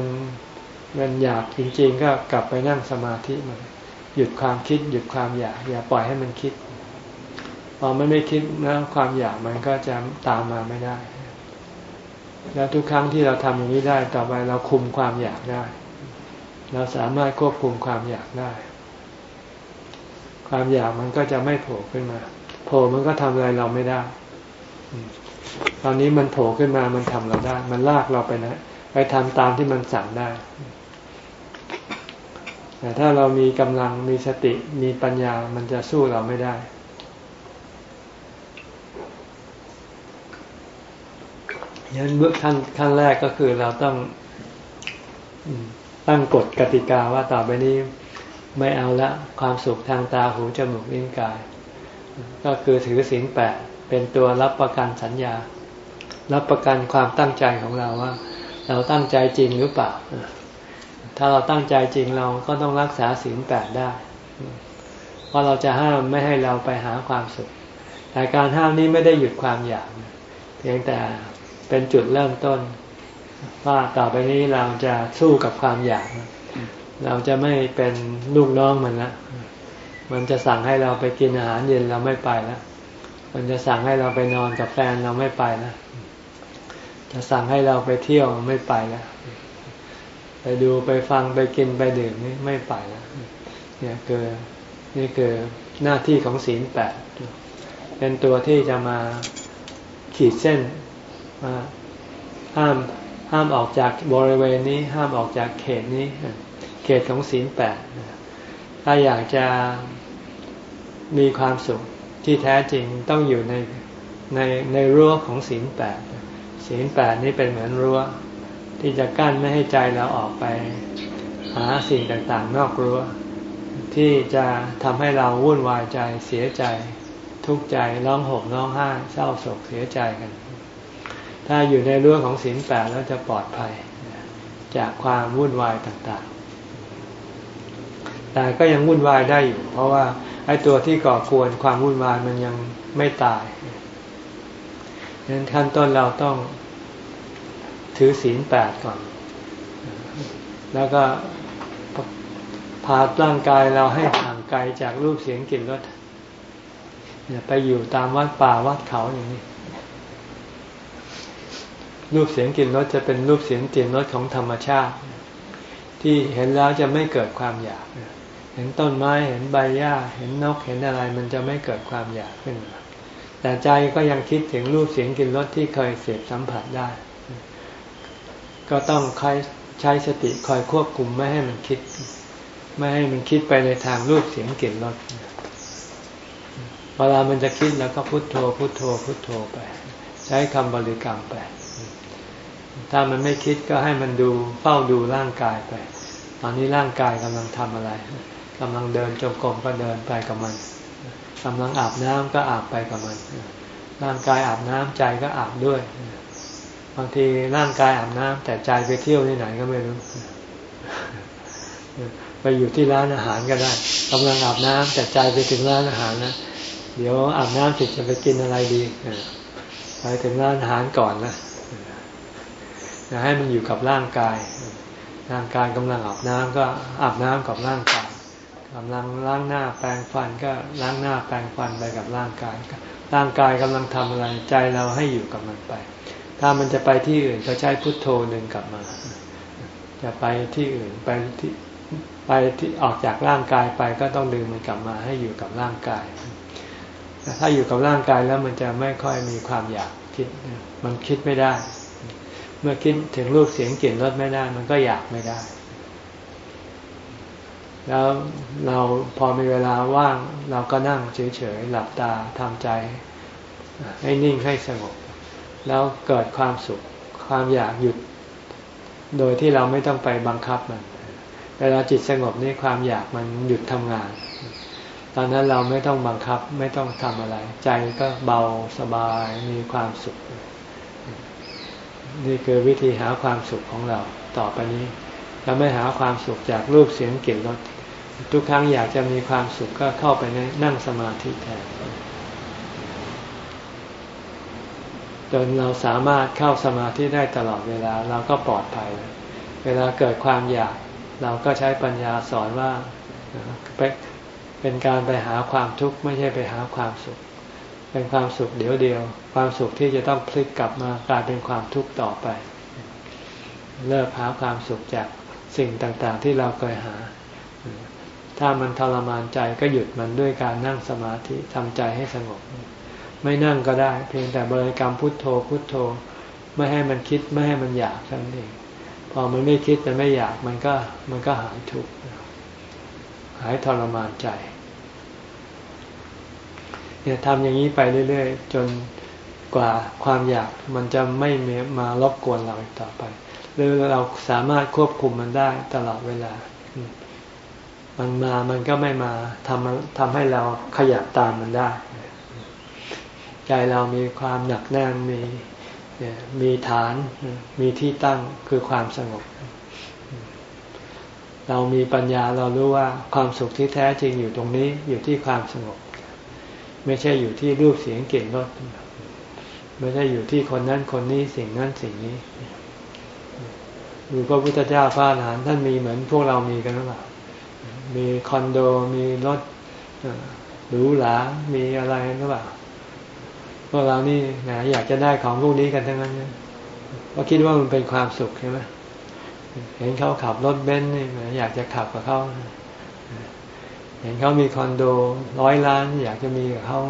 มันอยากจริง ๆ ก็กลับไปนั่งสมาธิมัน หยุดความคิด หยุดความอยาก อย่าปล่อยให้มันคิดพอมันไม่คิดนะความอยากมันก็จะตามมาไม่ได้ แล้วทุกครั้งที่เราทำอย่างนี้ได้ต่อไปเราคุมความอยากได้ เราสามารถควบคุมความอยากได้ ความอยากมันก็จะไม่โผล่ขึ้นมา โผล่มันก็ทำอะไรเราไม่ได้ ตอนนี้มันโผล่ขึ้นมามันทำเราได้ มันลากเราไปนะไปทำตามที่มันสั่งได้ แต่ถ้าเรามีกำลังมีสติมีปัญญามันจะสู้เราไม่ได้ ยันเบื้องขั้นขั้นแรกก็คือเราต้องตั้งกฎกติกาว่าต่อไปนี้ไม่เอาละความสุขทางตาหูจมูกลิ้นกาย ก็คือถือศีลแปดเป็นตัวรับประกันสัญญา รับประกันความตั้งใจของเราว่า เราตั้งใจจริงหรือเปล่า ถ้าเราตั้งใจจริงเราก็ต้องรักษาศีลแปดได้เพราะเราจะห้ามไม่ให้เราไปหาความสุขแต่การห้ามนี้ไม่ได้หยุดความอยากเพียงแต่ เป็นจุดเริ่มต้น ว่าต่อไปนี้เราจะสู้กับความอยาก เราจะไม่เป็นลูกน้องมันละมันจะสั่งให้เราไปกินอาหารเย็นเราไม่ไปแล้วมันจะสั่งให้เราไปนอนกับแฟนเราไม่ไปนะจะสั่งให้เราไปเที่ยวไม่ไปแล้วไปดูไปฟังไปกินไปดื่มนี่ไม่ไปแล้วเนี่ยคือนี่คือหน้าที่ของศีลแปดเป็นตัวที่จะมาขีดเส้น มาห้ามห้ามออกจากบริเวณนี้ห้ามออกจากเขตนี้ เขตของศีลแปดถ้าอยากจะมีความสุขที่แท้จริงต้องอยู่ในในในรั้วของศีลแปดศีลแปดนี้เป็นเหมือนรั้วที่จะกั้นไม่ให้ใจเราออกไป หาสิ่งต่างๆ นอกรั้ว ที่จะทำให้เราวุ่นวายใจเสียใจ ทุกข์ใจร้องห่มร้องไห้เศร้าโศกเสียใจกัน ถ้าอยู่ในรั้วของศีลแปดแล้วจะปลอดภัย จากความวุ่นวายต่างๆ แต่ก็ยังวุ่นวายได้อยู่ เพราะว่าไอ้ตัวที่ก่อกวนความวุ่นวายมันยังไม่ตายดังนั้นขั้นต้นเราต้องถือศีลแปดก่อน แล้วก็พาร่างกายเราให้ห่างไกลจากรูปเสียงกลิ่นรสไปอยู่ตามวัดป่าวัดเขาอย่างนี้ รูปเสียงกลิ่นรสจะเป็นรูปเสียงกลิ่นรสของธรรมชาติ ที่เห็นแล้วจะไม่เกิดความอยาก เห็นต้นไม้เห็นใบหญ้า เห็นนกเห็นอะไรมันจะไม่เกิดความอยากขึ้นมาแต่ใจก็ยังคิดถึงรูปเสียงกลิ่นรสที่เคยเสพสัมผัสได้ ก็ต้องคอยใช้สติคอยควบคุมไม่ให้มันคิด ไม่ให้มันคิดไปในทางรูปเสียงกลิ่นรสเวลามันจะคิดแล้วก็พุโทโธพุโทโธพุโทโธไป ใช้คำบริกรรมไป ถ้ามันไม่คิดก็ให้มันดูเฝ้าดูร่างกายไป ตอนนี้ร่างกายกำลังทำอะไรกำลังเดินจงกรมก็เดินไปกับมันกำลังอาบน้ำก็อาบไปกับมัน ร่างกายอาบน้ำใจก็อาบด้วยพางทีร่างกายอาบน้ำแต่ใจไปเที่ยวที่ไหนก็ไม่รู้ ไปอยู่ที่ร้านอาหารก็ได้กำลังอาบน้ำแต่ใจไปถึงร้านอาหารนะ เดี๋ยวอาบน้ำเสร็จจะไปกินอะไรดีไปถึงร้านอาหารก่อนนะ อย่าให้มันอยู่กับร่างกาย ร่างกายกำลังอาบน้ำก็อาบน้ำกับร่างกายกำลังล้างหน้าแปรงฟันก็ล้างหน้าแปรงฟันไปกับร่างกาย ร่างกายกำลังทำอะไรใจเราให้อยู่กับมันไป ถ้ามันจะไปที่อื่นก็ใช้พุทโธหนึ่งกลับมาจะไปที่อื่นไปที่ไปที่ออกจากร่างกายไปก็ต้องดึงมันกลับมาให้อยู่กับร่างกาย ถ้าอยู่กับร่างกายแล้วมันจะไม่ค่อยมีความอยากคิด มันคิดไม่ได้ เมื่อคิดถึงรูปเสียงกลิ่นรสไม่ได้ มันก็อยากไม่ได้ แล้วเราพอมีเวลาว่าง เราก็นั่งเฉยๆหลับตาทำใจ ให้นิ่งให้สงบ แล้วเกิดความสุข ความอยากหยุด โดยที่เราไม่ต้องไปบังคับมันเวลาจิตสงบนี่ความอยากมันหยุดทำงาน ตอนนั้นเราไม่ต้องบังคับไม่ต้องทำอะไร ใจก็เบาสบายมีความสุข นี่คือวิธีหาความสุขของเราต่อไปนี้เราไม่หาความสุขจากรูปเสียงกลิ่นรสทุกครั้งอยากจะมีความสุขก็เข้าไปในนั่งสมาธิแทนจนเราสามารถเข้าสมาธิได้ตลอดเวลาเราก็ปลอดภัย เวลาเกิดความอยาก เราก็ใช้ปัญญาสอนว่าเป็นการไปหาความทุกข์ไม่ใช่ไปหาความสุข เป็นความสุขเดียวเดียว ความสุขที่จะต้องพลิกกลับมากลายเป็นความทุกข์ต่อไป เลิกหาความสุขจากสิ่งต่างๆ ที่เราเคยหา ถ้ามันทรมานใจก็หยุดมันด้วยการนั่งสมาธิทำใจให้สงบ ไม่นั่งก็ได้ เพียงแต่บริกรรมพุทโธพุทโธ ไม่ให้มันคิดไม่ให้มันอยากนั่นเองพอมันไม่คิดมันไม่อยากมันก็มันก็หายทุกข์หายทรมานใจ เนี่ยทำอย่างนี้ไปเรื่อยๆ จนกว่าความอยากมันจะไม่มารบกวนเราอีกต่อไป หรือเราสามารถควบคุมมันได้ตลอดเวลา มันมามันก็ไม่มาทำทำให้เราขยับตามมันได้ ใจเรามีความหนักแน่นมีมีฐานมีที่ตั้งคือความสงบ เรามีปัญญาเรารู้ว่าความสุขที่แท้จริงอยู่ตรงนี้อยู่ที่ความสงบ ไม่ใช่อยู่ที่รูปเสียงเก่งรสไม่ใช่อยู่ที่คนนั้นคนนี้สิ่งนั้นสิ่งนี้อยู่พระพุทธเจ้าพระอรหันต์ท่านมีเหมือนพวกเรามีกันหรือเปล่ามีคอนโดมีรถหรูหรา มีอะไรหรือเปล่าพวกเรานี่นะอยากจะได้ของพวกนี้กันทั้งนั้นเพราะคิดว่ามันเป็นความสุขใช่ไหมเห็นเขาขับรถเบนซ์นี่อยากจะขับกับเขา เห็นเขามีคอนโดร้อยล้าน อยากจะมีกับเขา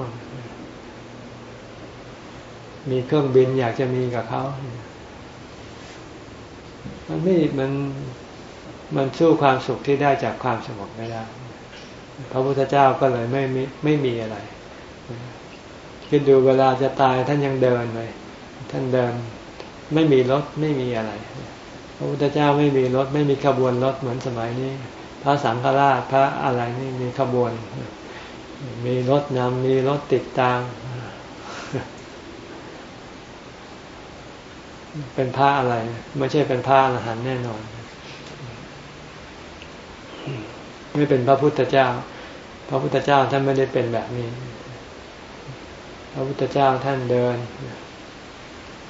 มีเครื่องบินอยากจะมีกับเขา มันไม่ มัน มันสู้ความสุขที่ได้จากความสงบไม่ได้ พระพุทธเจ้าก็เลยไม่มีไม่มีอะไร คิดดูเวลาจะตายท่านยังเดินเลย ท่านเดินไม่มีรถไม่มีอะไร พระพุทธเจ้าไม่มีรถไม่มีขบวนรถเหมือนสมัยนี้ พระสังฆราชพระอะไรนี่มีขบวน มีรถนำมีรถติดตาม เป็นพระอะไร ไม่ใช่เป็นพระอรหันต์แน่นอน ไม่เป็นพระพุทธเจ้า พระพุทธเจ้าท่านไม่ได้เป็นแบบนี้ พระพุทธเจ้าท่านเดิน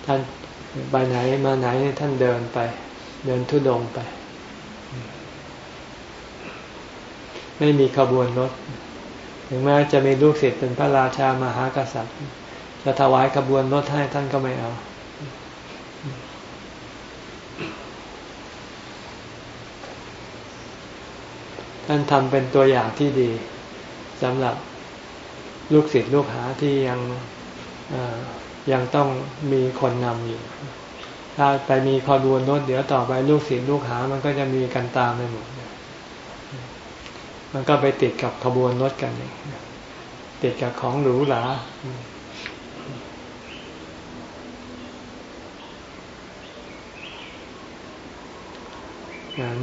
ท่านไปไหนมาไหนท่านเดินไป เดินทุดงไป ไม่มีขบวนรถ ถึงแม้จะมีลูกศิษย์เป็นพระราชามหากษัตริย์ จะถวายขบวนรถให้ท่านก็ไม่เอาท่านทำเป็นตัวอย่างที่ดีสำหรับลูกศิษย์ลูกหาที่ยังยังต้องมีคนนำอยู่ ถ้าไปมีขบวนรถเดี๋ยวต่อไปลูกศิษย์ลูกหามันก็จะมีกันตามไปหมด มันก็ไปติดกับขบวนรถกันนี่ติดกับของหรูหรา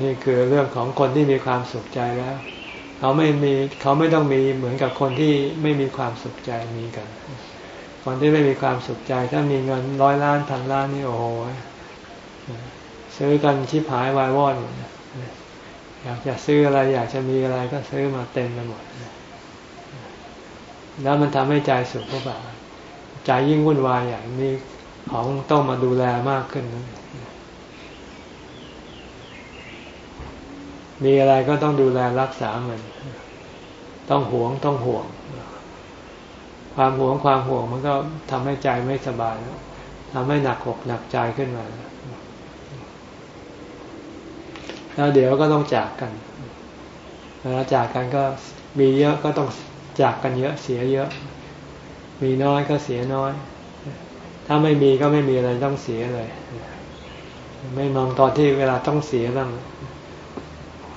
นี่คือเรื่องของคนที่มีความสุขใจแล้ว เขาไม่มีเขาไม่ต้องมีเหมือนกับคนที่ไม่มีความสุขใจมีกันคคนที่ไม่มีความสุขใจ ถ้ามีเงินร้อยล้านพันล้านนี่โอ้โหซื้อกันชิบหายวายวอด อยากจะซื้ออะไร อยากจะมีอะไรก็ซื้อมาเต็มไปหมด แล้วมันทำให้ใจสุขหรือเปล่าใจยิ่งวุ่นวายอย่างมีของต้องมาดูแลมากขึ้น มีอะไรก็ต้องดูแลรักษามัน ต้องหวงต้องห่วง ความหวงความห่วงมันก็ทำให้ใจไม่สบายทำให้หนักอกหนักใจขึ้นมา แล้วเดี๋ยวก็ต้องจากกันเวลาจากกันก็มีเยอะก็ต้องจากกันเยอะเสียเยอะ มีน้อยก็เสียน้อย ถ้าไม่มีก็ไม่มีอะไรต้องเสียเลย ไม่มองตอนที่เวลาต้องเสียบ้าง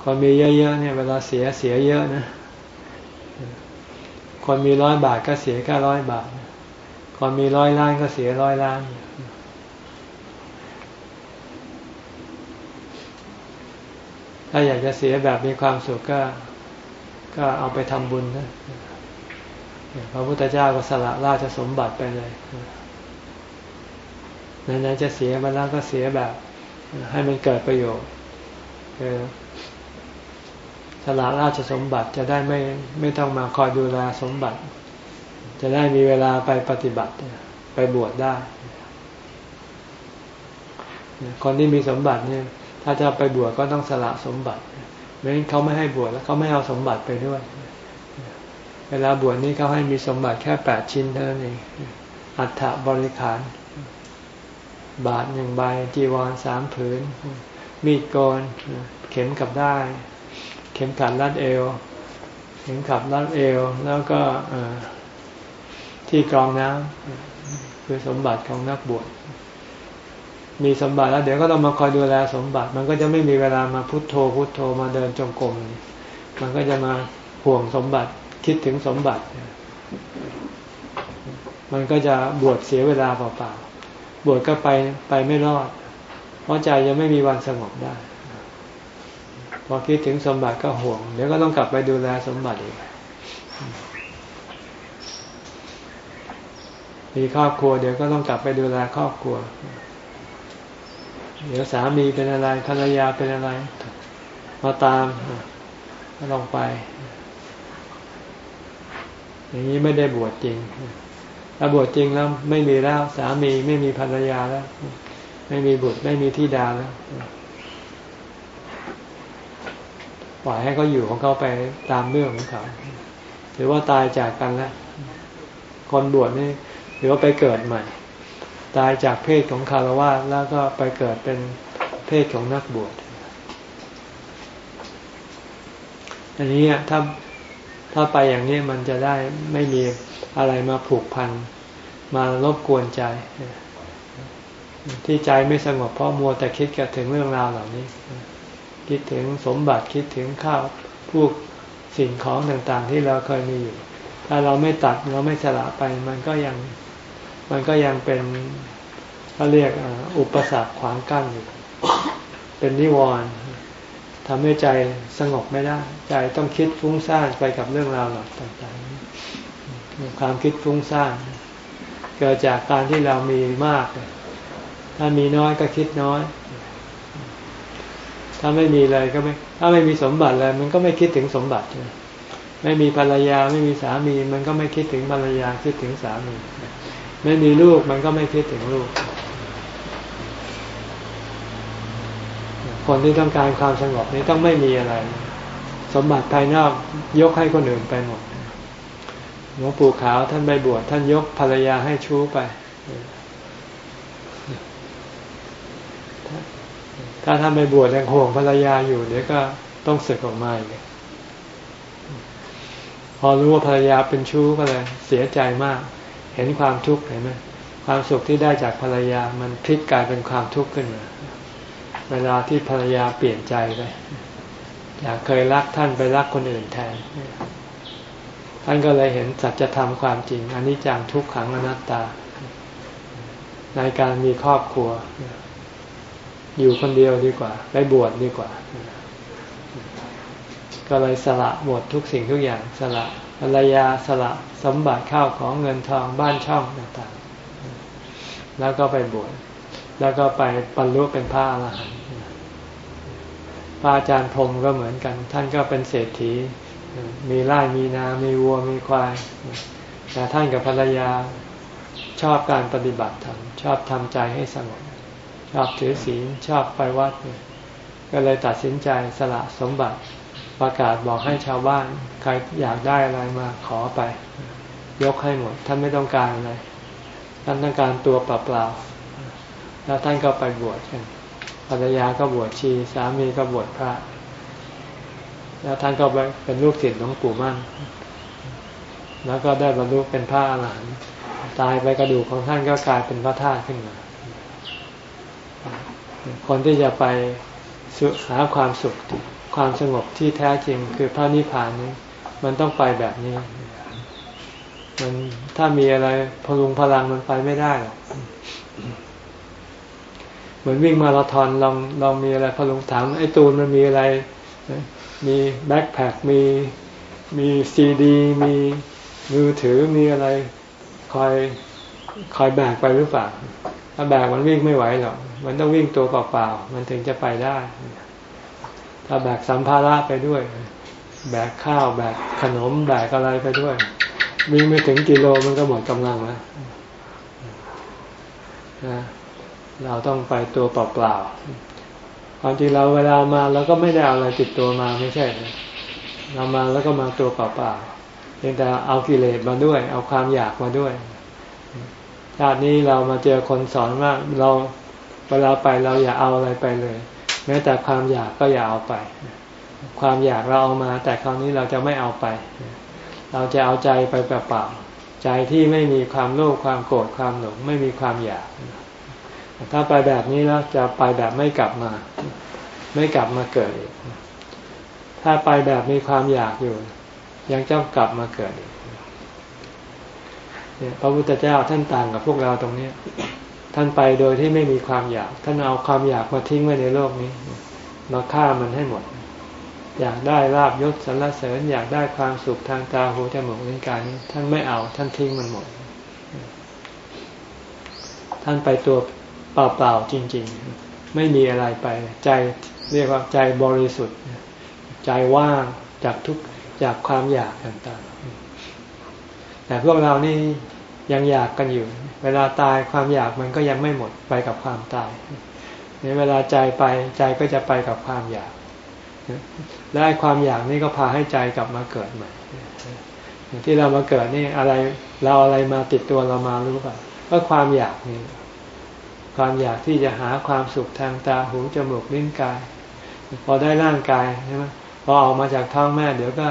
คนมีเยอะๆเนี่ย เวลาเสียเสียเยอะนะคนมีร้อยบาทก็เสียแค่ร้อยบาทคนมีร้อยล้านก็เสียร้อยล้าน ถ้าอยากจะเสียแบบมีความสุขก็ก็เอาไปทำบุญนะพระพุทธเจ้าก็สละราชสมบัติไปเลยนั้นจะเสียมาแล้วก็เสียแบบ ให้มันเกิดประโยชน์คือสละราชสมบัติจะได้ไม่ไม่ต้องมาคอยดูแลสมบัติ จะได้มีเวลาไปปฏิบัติ ไปบวชได้ คนที่มีสมบัติเนี่ย ถ้าจะไปบวชก็ต้องสละสมบัติไม่งั้นเขาไม่ให้บวชแล้วเขาไม่เอาสมบัติไปด้วย เวลาบวชนี่เขาให้มีสมบัติแค่แปดชิ้นเท่านั้นเองอัฐบริขาร บาทหนึ่งใบจีวรสามผืน มีดโกนเข็มกับได้ เข็มขัดรัดเอว เข็มขัดรัดเอว แล้วก็ที่กรองน้ำคือสมบัติของนักบวช มีสมบัติแล้วเดี๋ยวก็ต้องมาคอยดูแลสมบัติ มันก็จะไม่มีเวลามาพุโทโธพุโทโธมาเดินจงกรมมันก็จะมาห่วงสมบัติคิดถึงสมบัติ มันก็จะบวชเสียเวลาเปล่าๆบวชก็ไปไปไม่รอด เพราะใจยังไม่มีวันสงบได้ พอคิดถึงสมบัติก็ห่วง เดี๋ยวก็ต้องกลับไปดูแลสมบัติอีกมีครอบครัวเดี๋ยวก็ต้องกลับไปดูแลครอบครัว เดี๋ยวสามีเป็นอะไรภรรยาเป็นอะไร มาตามก็ต้องไป อย่างนี้ไม่ได้บวชจริงถ้าบวชจริงแล้วไม่มีแล้ว สามีไม่มีภรรยาแล้ว ไม่มีบุตรไม่มีที่ดาแล้วปล่อยให้เขาอยู่ของเขาไปตามเรื่องของเขาหรือว่าตายจากกันแล้วคนบวชนี่หรือว่าไปเกิดใหม่ ตายจากเพศของคารวะแล้วก็ไปเกิดเป็นเพศของนักบวชอันนี้ถ้าถ้าไปอย่างนี้มันจะได้ไม่มีอะไรมาผูกพัน มารบกวนใจ ที่ใจไม่สงบเพราะมัวแต่คิดกับถึงเรื่องราวเหล่านี้ คิดถึงสมบัติคิดถึงข้าวพวกสิ่งของต่างๆ ที่เราเคยมีอยู่ ถ้าเราไม่ตัดเราไม่สละไปมันก็ยัง มันก็ยังเป็นเขาเรียกอุปสรรคขวางกั้นอยู่ เป็นนิวรณ์ทำให้ใจสงบไม่ได้ ใจต้องคิดฟุ้งซ่านไปกับเรื่องราวหลักต่างๆความคิดฟุ้งซ่านเกิดจากการที่เรามีมาก ถ้ามีน้อยก็คิดน้อย ถ้าไม่มีเลยก็ไม่ ถ้าไม่มีสมบัติเลยมันก็ไม่คิดถึงสมบัติ ไม่มีภรรยาไม่มีสามี มันก็ไม่คิดถึงภรรยาคิดถึงสามี ไม่มีลูกมันก็ไม่คิดถึงลูก คนที่ต้องการความสงบนี้ต้องไม่มีอะไร สมบัติภายนอกยกให้คนอื่นไปหมดหลวงปู่ขาวท่านไปบวชท่านยกภรรยาให้ชู้ไป ถ้าท่านไปบวชยังห่วงภรรยาอยู่เดี๋ยวก็ต้องสึกออกมาอีกพอรู้ว่าภรรยาเป็นชู้ก็เลยเสียใจมาก เห็นความทุกข์เห็นไหมความสุขที่ได้จากภรรยามันพลิกกลายเป็นความทุกข์ขึ้นมาเวลาที่ภรรยาเปลี่ยนใจไปอยากเคยรักท่านไปรักคนอื่นแทน ท่านก็เลยเห็นสัจธรรมความจริงอันนี้จังทุกขังอนัตตา ในการมีครอบครัว อยู่คนเดียวดีกว่า ไปบวชดดีกว่า ก็เลยสละหมดทุกสิ่งทุกอย่างสละ ภรรยาสละสมบัติข้าวของเงินทองบ้านช่องต่างๆ แล้วก็ไปบวชแล้วก็ไปบรรลุเป็นพระอรหันต์พระอาจารย์พรมก็เหมือนกัน ท่านก็เป็นเศรษฐี มีไร่มีนา มีวัว มีควาย แต่ท่านกับภรรยาชอบการปฏิบัติธรรม ชอบทำใจให้สงบ ชอบถือศีล ชอบไปวัด ก็เลยตัดสินใจสละสมบัติ ประกาศบอกให้ชาวบ้านใครอยากได้อะไรมาขอไป ยกให้หมด ท่านไม่ต้องการอะไรท่านต้องการตัวเปล่าๆแล้วท่านก็ไปบวชกันภรรยาก็บวชชีสามีก็บวชพระ แล้วท่านก็เป็นลูกศิษย์หลวงปู่มั่นแล้วก็ได้บรรลุเป็นพระอรหันต์ตายไปกระดูกของท่านก็กลายเป็นพระธาตุขึ้นมา คนที่จะไปหาความสุข ความสงบที่แท้จริงคือพระนิพพานนี้ มันต้องไปแบบนี้ มันถ้ามีอะไรพลุงพลังมันไปไม่ได้หรอกเหมือนวิ่งมาราธอนลองลองมีอะไรพลุงถามไอ้ตูนมันมีอะไร มีแบ็คแพคมีมีซีดี มีมือถือมีอะไรคอยคอยแบกไปหรือเปล่าถ้าแบกมันวิ่งไม่ไหวหรอก มันต้องวิ่งตัวเปล่าๆ มันถึงจะไปได้ ถ้าแบกสัมภาระไปด้วย แบกข้าวแบกขนมแบกอะไรไปด้วยวิ่งไม่ถึงกิโลมันก็หมดกำลังแล้วนะเราต้องไปตัวเปล่าๆความจริงเราเวลามาเราก็ไม่ได้เอาอะไรติดตัวมาไม่ใช่เรามาแล้วก็มาตัวเปล่าๆเพียงแต่เอากิเลสมาด้วย เอาความอยากมาด้วยชาตินี้เรามาเจอคนสอนว่าเราเวลาไปเราอย่าเอาอะไรไปเลย แม้แต่ความอยากก็อย่าเอาไป ความอยากเราเอามา แต่คราวนี้เราจะไม่เอาไป เราจะเอาใจไปเปล่าๆใจที่ไม่มีความโลภความโกรธความหลงไม่มีความอยาก ถ้าไปแบบนี้แล้วจะไปแบบไม่กลับมา ไม่กลับมาเกิดอีกถ้าไปแบบมีความอยากอยู่ ยังจ้องกลับมาเกิดอีกพระพุทธเจ้าท่านต่างกับพวกเราตรงนี้ ท่านไปโดยที่ไม่มีความอยาก ท่านเอาความอยากมาทิ้งไว้ในโลกนี้ มาฆ่ามันให้หมด อยากได้ลาบยศสรรเสริญ อยากได้ความสุขทางตาหูจมูกลิ้นกายนี้ ท่านไม่เอา ท่านทิ้งมันหมด ท่านไปตัวเปล่าๆจริง ๆ ไม่มีอะไรไป ใจเรียกว่าใจบริสุทธิ์ ใจว่างจากทุกจากความอยากต่างๆ แต่พวกเรานี่ ยังอยากกันอยู่ เวลาตายความอยากมันก็ยังไม่หมดไปกับความตายในเวลาใจไปใจก็จะไปกับความอยากและความอยากนี่ก็พาให้ใจกลับมาเกิดใหม่ที่เรามาเกิดนี่อะไรเราอะไรมาติดตัวเรามารู้ป่ะก็ความอยากนี่ความอยากที่จะหาความสุขทางตาหูจมูกลิ้นกาย พอได้ร่างกายใช่ไหมพอออกมาจากท้องแม่ เดี๋ยวก็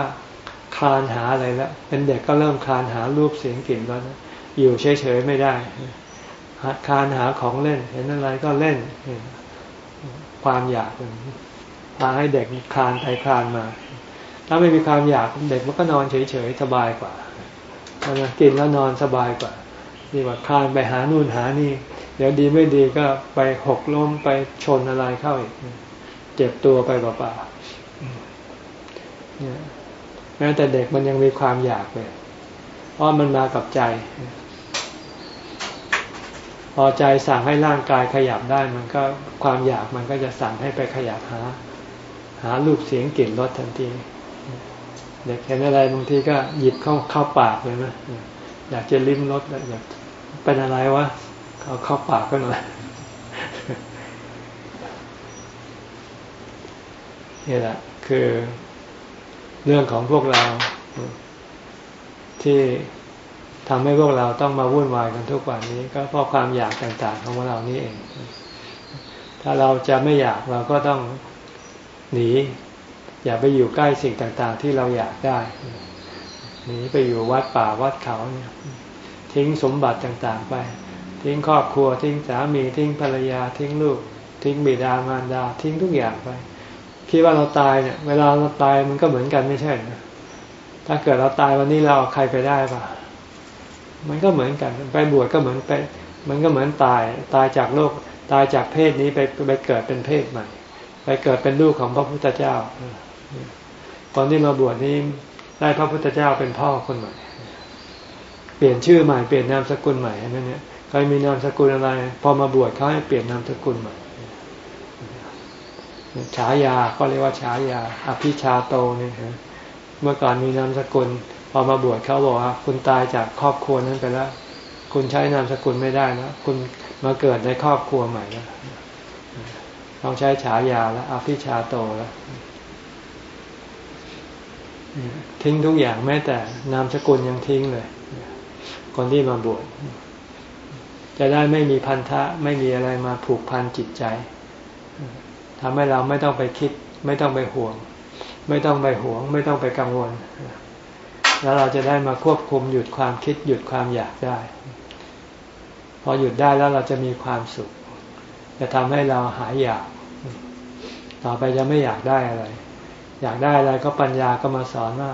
คลานหาอะไรแล้วเป็นเด็กก็เริ่มคลานหารูปเสียงกลิ่นรส อยู่เฉยๆไม่ได้คานหาของเล่น เห็นอะไรก็เล่น ความอยากพาให้เด็กคานไปคานมา ถ้าไม่มีความอยากเด็กมันก็นอนเฉยๆสบายกว่ากินแล้วนอนสบายกว่าดีกว่าคานไปหานู่นหานี่ เดี๋ยวดีไม่ดีก็ไปหกล้มไปชนอะไรเข้าอีกเจ็บตัวไปเปล่าๆแม้แต่เด็กมันยังมีความอยากเลยเพราะมันมากับใจ พอใจสั่งให้ร่างกายขยับได้มันก็ความอยากมันก็จะสั่งให้ไปขยับหา หารูปเสียงกลิ่นรสทันทีเด็กเห็นอะไรบางทีก็หยิบเข้าเข้าปากเลยนะอยากจะลิ้มรสอยากเป็นอะไรวะเอาเข้าปากก็หน่อยนี่แหละคือเรื่องของพวกเราที่ ทำให้พวกเราต้องมาวุ่นวายกันทุกวันนี้ ก็เพราะความอยากต่างๆของพวกเรานี่เอง ถ้าเราจะไม่อยากเราก็ต้องหนี อย่าไปอยู่ใกล้สิ่งต่างๆ ที่เราอยากได้ หนีไปอยู่วัดป่าวัดเขาเนี่ยทิ้งสมบัติต่างๆไป ทิ้งครอบครัว ทิ้งสามีทิ้งภรรยา ทิ้งลูก ทิ้งบิดามารดา ทิ้งทุกอย่างไป คิดว่าเราตายเนี่ย เวลาเราตายมันก็เหมือนกันไม่ใช่นะถ้าเกิดเราตายวันนี้เราเอาใครไปได้ปะ มันก็เหมือนกัน ไปบวชก็เหมือนไป มันก็เหมือนตาย ตายจากโลก ตายจากเพศนี้ไปไปเกิดเป็นเพศใหม่ ไปเกิดเป็นลูกของพระพุทธเจ้า ตอนที่มาบวชนี้ได้พระพุทธเจ้าเป็นพ่อคนใหม่ เปลี่ยนชื่อใหม่ เปลี่ยนนามสกุลใหม่ใช่ไหมเนี่ยใครมีนามสกุลอะไร พอมาบวชเขาให้เปลี่ยนนามสกุลใหม่ฉายาก็เรียกว่าฉายา อภิชาโตเนี่ยเมื่อก่อนมีนามสกุล พอมาบวชเขาบอกว่า คุณตายจากครอบครัวนั้นไปแล้ว คุณใช้นามสกุลไม่ได้แล้วคุณมาเกิดในครอบครัวใหม่แล้วต้องใช้ฉายาแล้วอภิชาโตแล้วทิ้งทุกอย่างแม้แต่นามสกุลยังทิ้งเลยคนที่มาบวชจะได้ไม่มีพันธะไม่มีอะไรมาผูกพันจิตใจทำให้เราไม่ต้องไปคิด ไม่ต้องไปห่วง ไม่ต้องไปห่วง ไม่ต้องไปกังวล แล้วเราจะได้มาควบคุมหยุดความคิดหยุดความอยากได้ พอหยุดได้แล้วเราจะมีความสุข จะทำให้เราหายอยาก ต่อไปจะไม่อยากได้อะไร อยากได้อะไรก็ปัญญาก็มาสอนว่า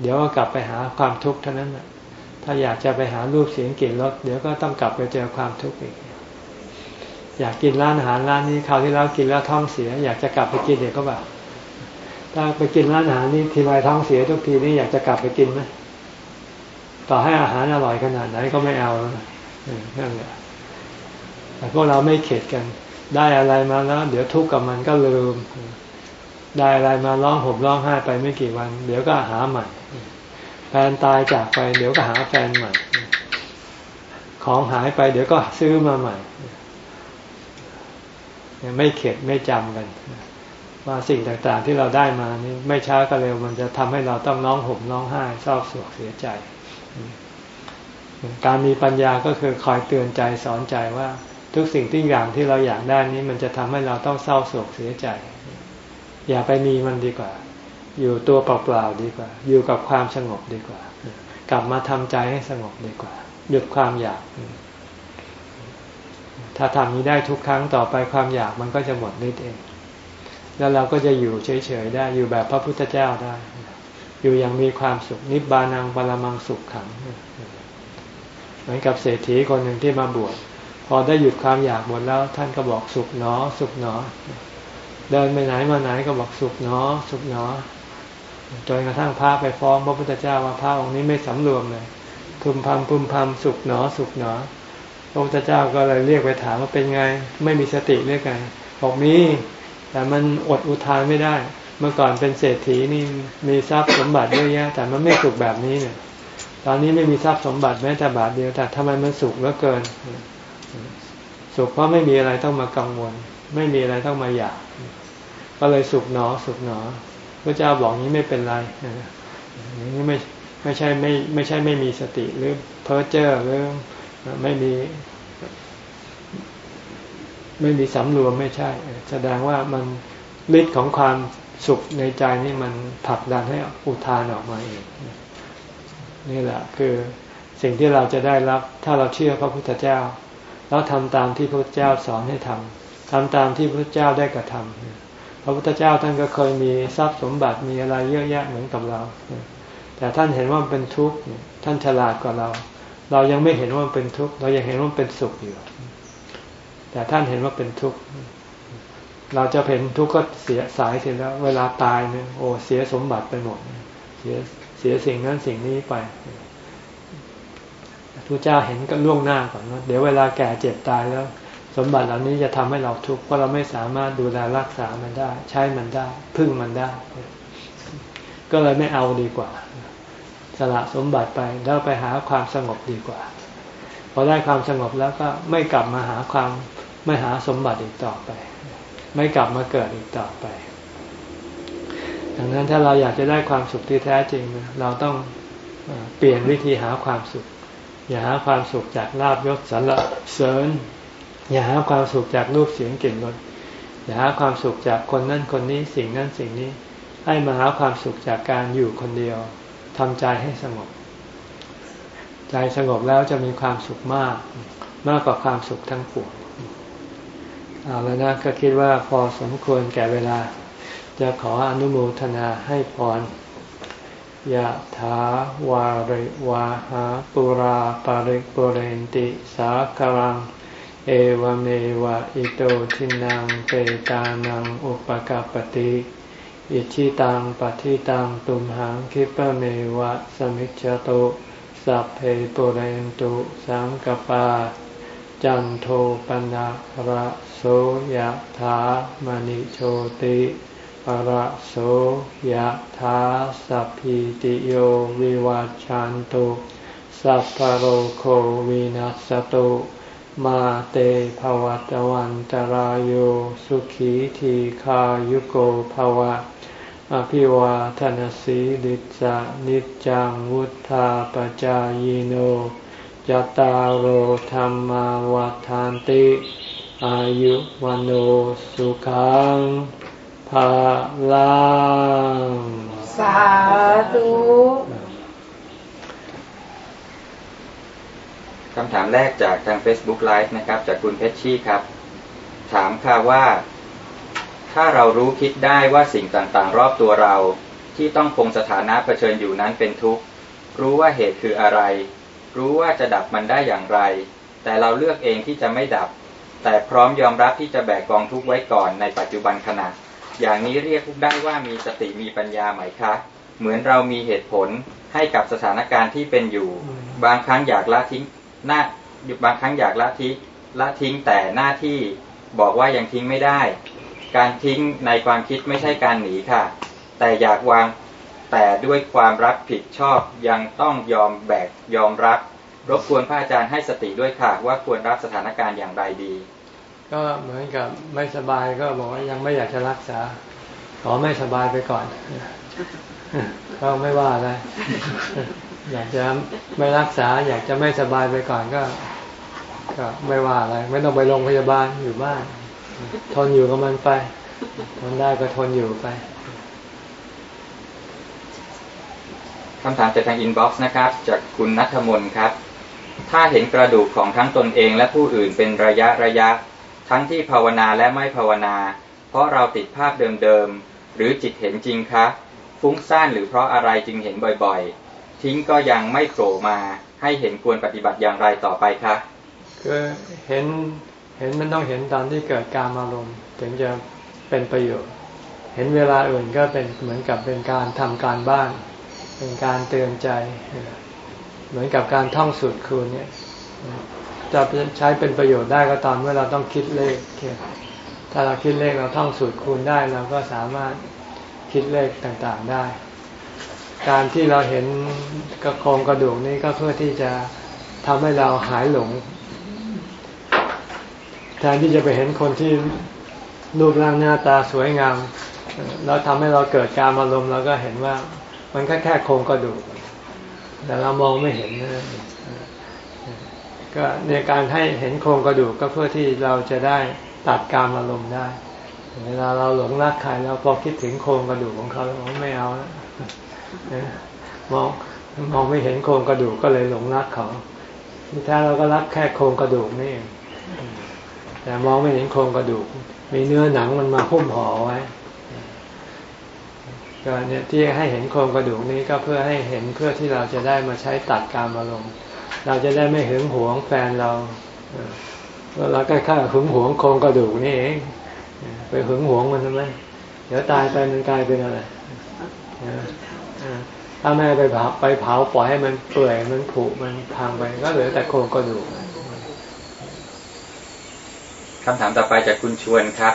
เดี๋ยวก็กลับไปหาความทุกข์เท่านั้นถ้าอยากจะไปหารูปเสียงกลิ่นรสเดี๋ยวก็ต้องกลับไปเจอความทุกข์อีก อยากกินร้านอาหารร้านนี้คราวที่แล้วกินแล้วท้องเสีย อยากจะกลับไปกินเด็กก็แบบ ถ้าไปกินร้านอาหารนี้ทีไรท้องเสียทุกทีนี่อยากจะกลับไปกินไหมต่อให้อาหารอร่อยขนาดไหนก็ไม่เอานั่นแหละแต่พวกเราไม่เข็ดกัน ได้อะไรมาแล้ว เดี๋ยวทุกข์กับมันก็ลืม ได้อะไรมาร้องห่มร้องไห้ไปไม่กี่วัน เดี๋ยวก็หาใหม่ แฟนตายจากไป เดี๋ยวก็หาแฟนใหม่ ของหายไป เดี๋ยวก็ซื้อมาใหม่ ไม่เข็ดไม่จำกัน ว่าสิ่งต่างๆที่เราได้มานี่ไม่ช้าก็เร็วมันจะทำให้เราต้องน้องห่มน้องไห้เศร้าโศกเสียใจ การมีปัญญาก็คือคอยเตือนใจสอนใจว่าทุกสิ่งที่อย่างที่เราอยากได้นี้มันจะทำให้เราต้องเศร้าโศกเสียใจ อย่าไปมีมันดีกว่า อยู่ตัวเปล่าๆดีกว่า อยู่กับความสงบดีกว่า กลับมาทำใจให้สงบดีกว่า หยุดความอยาก ถ้าทำนี้ได้ทุกครั้งต่อไปความอยากมันก็จะหมดนิดเอง แล้วเราก็จะอยู่เฉยๆได้อยู่แบบพระพุทธเจ้าได้ อยู่อย่างมีความสุขนิบานังปรมังสุขขัง เหมือนกับเศรษฐีคนหนึ่งที่มาบวชพอได้หยุดความอยากหมดแล้ว ท่านก็บอกสุขเนอ สุขเนอ เดินไปไหนมาไหนก็บอกสุขเนอ สุขเนอจนกระทั่งพระไปฟ้องพระพุทธเจ้าว่าพระองค์นี้ไม่สำรวมเลยพึมพำพึมพำสุขเนอ สุขเนอพระพุทธเจ้าก็เลยเรียกไปถามว่าเป็นไง ไม่มีสติเรียกไงบอกมี แต่มันอดอุทานไม่ได้ เมื่อก่อนเป็นเศรษฐีนี่มีทรัพย์สมบัติเยอะแยะแต่มันไม่สุขแบบนี้เนี่ย ตอนนี้ไม่มีทรัพย์สมบัติแม้แต่บาทเดียวแต่ทำไมมันสุขเหลือเกิน สุขเพราะไม่มีอะไรต้องมากังวล ไม่มีอะไรต้องมาอยากก็เลยสุขหนอสุขหนอพระเจ้าบอกนี้ไม่เป็นไรนี่ไม่ไม่ใช่ไม่ไม่ใช่ไม่มีสติหรือเพ้อเจ้อหรือไม่มี ไม่มีสำรวมไม่ใช่ แสดงว่ามันฤทธิ์ของความสุขในใจนี่มันผลักดันให้อุทานออกมาเองนี่แหละคือสิ่งที่เราจะได้รับถ้าเราเชื่อพระพุทธเจ้า แล้วทำตามที่พระพุทธเจ้าสอนให้ทำทำตามที่พระพุทธเจ้าได้กระทำพระพุทธเจ้าท่านก็เคยมีทรัพย์สมบัติมีอะไรเยอะแยะเหมือนกับเรา แต่ท่านเห็นว่าเป็นทุกข์ท่านฉลาดกว่าเรา เรายังไม่เห็นว่ามันเป็นทุกข์เรายังเห็นว่ามันเป็นสุขอยู่ แต่ท่านเห็นว่าเป็นทุกข์เราจะเห็นทุกข์ก็เสียสายเสร็จแล้ว เวลาตายเนี่ยโอ้เสียสมบัติไปหมดเสียเสียสิ่งนั้นสิ่งนี้ไปพระเจ้าเห็นก็ล่วงหน้าก่อนว่าเดี๋ยวเวลาแก่เจ็บตายแล้ว สมบัติเหล่านี้จะทำให้เราทุกข์เพราะเราไม่สามารถดูแลรักษามันได้ ใช้มันได้ พึ่งมันได้ ก็เลยไม่เอาดีกว่า สละสมบัติไปแล้วไปหาความสงบดีกว่าพอได้ความสงบแล้วก็ไม่กลับมาหาความ ไม่หาสมบัติอีกต่อไป ไม่กลับมาเกิดอีกต่อไป ดังนั้นถ้าเราอยากจะได้ความสุขที่แท้จริง เราต้องเปลี่ยนวิธีหาความสุข อย่าหาความสุขจากลาบยศสรรเสริญ อย่าหาความสุขจากรูปเสียงกลิ่นรสอย่าหาความสุขจากคนนั้นคนนี้สิ่งนั้นสิ่งนี้ ให้มาหาความสุขจากการอยู่คนเดียวทำใจให้สงบ ใจสงบแล้วจะมีความสุขมาก มากกว่าความสุขทั้งปวง เอาแล้วนะก็คิดว่าพอสมควรแก่เวลา จะขออนุโมทนาให้พรยะถาวาริวาหาปุราปาริปุเรนติสาคารัง เอวเมวะอิโตทินังเปตานังอุปกาปติอิชิตังปฏิตังตุมหังคิปเมวะสมิจจตุสัพเพปุเรนตุสังกปา จันโทปนะระโส ยถามณิโชติระโสยถาสัพพิติโยวิวัจจันตุสัพพโรโควินัสตุมาเตภวัตวันตารโยสุขีทีขายุโกภวะ อภิวาทนสีลิสะนิจังวุธาปจายโนจตารโหธรรมวาทานติ อายุวันโอสุขังภาลังสาธุคำถามแรกจากทาง Facebook Live นะครับ จากคุณเพชชี่ครับ ถามค่ะว่า ถ้าเรารู้คิดได้ว่าสิ่งต่างๆ รอบตัวเราที่ต้องคงสถานะเผชิญอยู่นั้นเป็นทุกข์ รู้ว่าเหตุคืออะไร รู้ว่าจะดับมันได้อย่างไร แต่เราเลือกเองที่จะไม่ดับ แต่พร้อมยอมรับที่จะแบกกองทุกข์ไว้ก่อนในปัจจุบันขณะ อย่างนี้เรียกได้ว่ามีสติมีปัญญาไหมคะ เหมือนเรามีเหตุผลให้กับสถานการณ์ที่เป็นอยู่ บางครั้งอยากละทิ้งหน้าบางครั้งอยากละทิ้งละทิ้งแต่หน้าที่บอกว่ายังทิ้งไม่ได้ การทิ้งในความคิดไม่ใช่การหนีค่ะ แต่อยากวางแต่ด้วยความรับผิดชอบยังต้องยอมแบกยอมรับ รบกวนพระอาจารย์ให้สติด้วยค่ะ ว่าควรรับสถานการณ์อย่างไรดี ก็เหมือนกับไม่สบายก็บอกว่ายังไม่อยากจะรักษา ขอไม่สบายไปก่อน ก็ไม่ว่าอะไร อยากจะไม่รักษา อยากจะไม่สบายไปก่อนก็ ก็ไม่ว่าอะไร ไม่ต้องไปโรงพยาบาลอยู่บ้าน ทนอยู่กับมันไป ทนได้ก็ทนอยู่ไปคำถามจากทาง inbox นะครับ จากคุณนัทมนครับ ถ้าเห็นกระดูกของทั้งตนเองและผู้อื่นเป็นระยะระยะ ทั้งที่ภาวนาและไม่ภาวนา เพราะเราติดภาพเดิมๆ หรือจิตเห็นจริงคะ ฟุ้งซ่านหรือเพราะอะไรจึงเห็นบ่อยๆ ทิ้งก็ยังไม่โผล่มา ให้เห็นควรปฏิบัติอย่างไรต่อไปคะคือเห็นเห็นมันต้องเห็นตอนที่เกิดการอารมณ์ถึงจะเป็นประโยชน์ เห็นเวลาอื่นก็เป็นเหมือนกับเป็นการทำการบ้าน เป็นการเตือนใจ เหมือนกับการท่องสูตรคูณเนี่ย จะใช้เป็นประโยชน์ได้ก็ตอนเมื่อเราต้องคิดเลขถ้าเราคิดเลขเราท่องสูตรคูณได้เราก็สามารถคิดเลขต่างๆได้ การที่เราเห็นกระโครงกระดูกนี้ก็เพื่อที่จะทำให้เราหายหลง แทนที่จะไปเห็นคนที่รูปร่างหน้าตาสวยงามแล้วทำให้เราเกิดการอารมณ์เราก็เห็นว่า มันแค่แค่โครงกระดูก แต่เรามองไม่เห็นนะ ก็ในการให้เห็นโครงกระดูกก็เพื่อที่เราจะได้ตัดการอารมณ์ได้ เวลาเราหลงรักใครเราพอคิดถึงโครงกระดูกของเขาเราไม่เอาแล้วมองมองไม่เห็นโครงกระดูกก็เลยหลงรักเขาที่แท้เราก็รักแค่โครงกระดูกนี่เองแต่มองไม่เห็นโครงกระดูก มีเนื้อหนังมันมาหุ้มห่อไว้ก็เนี่ยที่ให้เห็นโครงกระดูกนี้ก็เพื่อให้เห็นเพื่อที่เราจะได้มาใช้ตัดการอารมณ์ เราจะได้ไม่หึงหวงแฟนเราเราก็แค่หึงหวงโครงกระดูกนี่เองไปหึงหวงมันทำไมเดี๋ยวตายไปมันกลายเป็นอะไรถ้าแม่ไปเผาไปเผาปล่อยให้มันเปื่อยมันผุมันพังไปก็เหลือแต่โครงกระดูกคำถามต่อไปจากคุณชวนครับ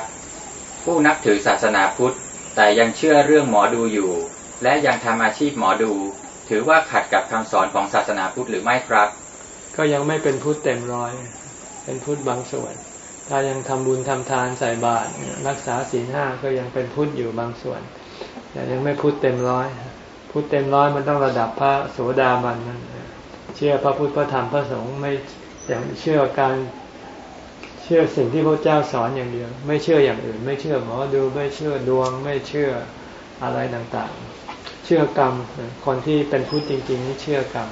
ผู้นับถือศาสนาพุทธ แต่ยังเชื่อเรื่องหมอดูอยู่ และยังทำอาชีพหมอดู ถือว่าขัดกับคำสอนของศาสนาพุทธหรือไม่ครับ ก็ยังไม่เป็นพุทธเต็มร้อย เป็นพุทธบางส่วน ถ้ายังทำบุญทำทานใส่บาตรรักษาศีลห้าก็ยังเป็นพุทธอยู่บางส่วน แต่ยังไม่พุทธเต็มร้อย พุทธเต็มร้อยมันต้องระดับพระโสดาบันนั่นเชื่อพระพุทธพระธรรมพระสงฆ์ไม่อย่างเชื่อการเชื่อสิ่งที่พระเจ้าสอนอย่างเดียว ไม่เชื่ออย่างอื่น ไม่เชื่อหมอดูไม่เชื่อดวง ไม่เชื่ออะไรต่างๆ ชื่อกรรม คนที่เป็นพุทธจริง ๆ นี่เชื่อกรรม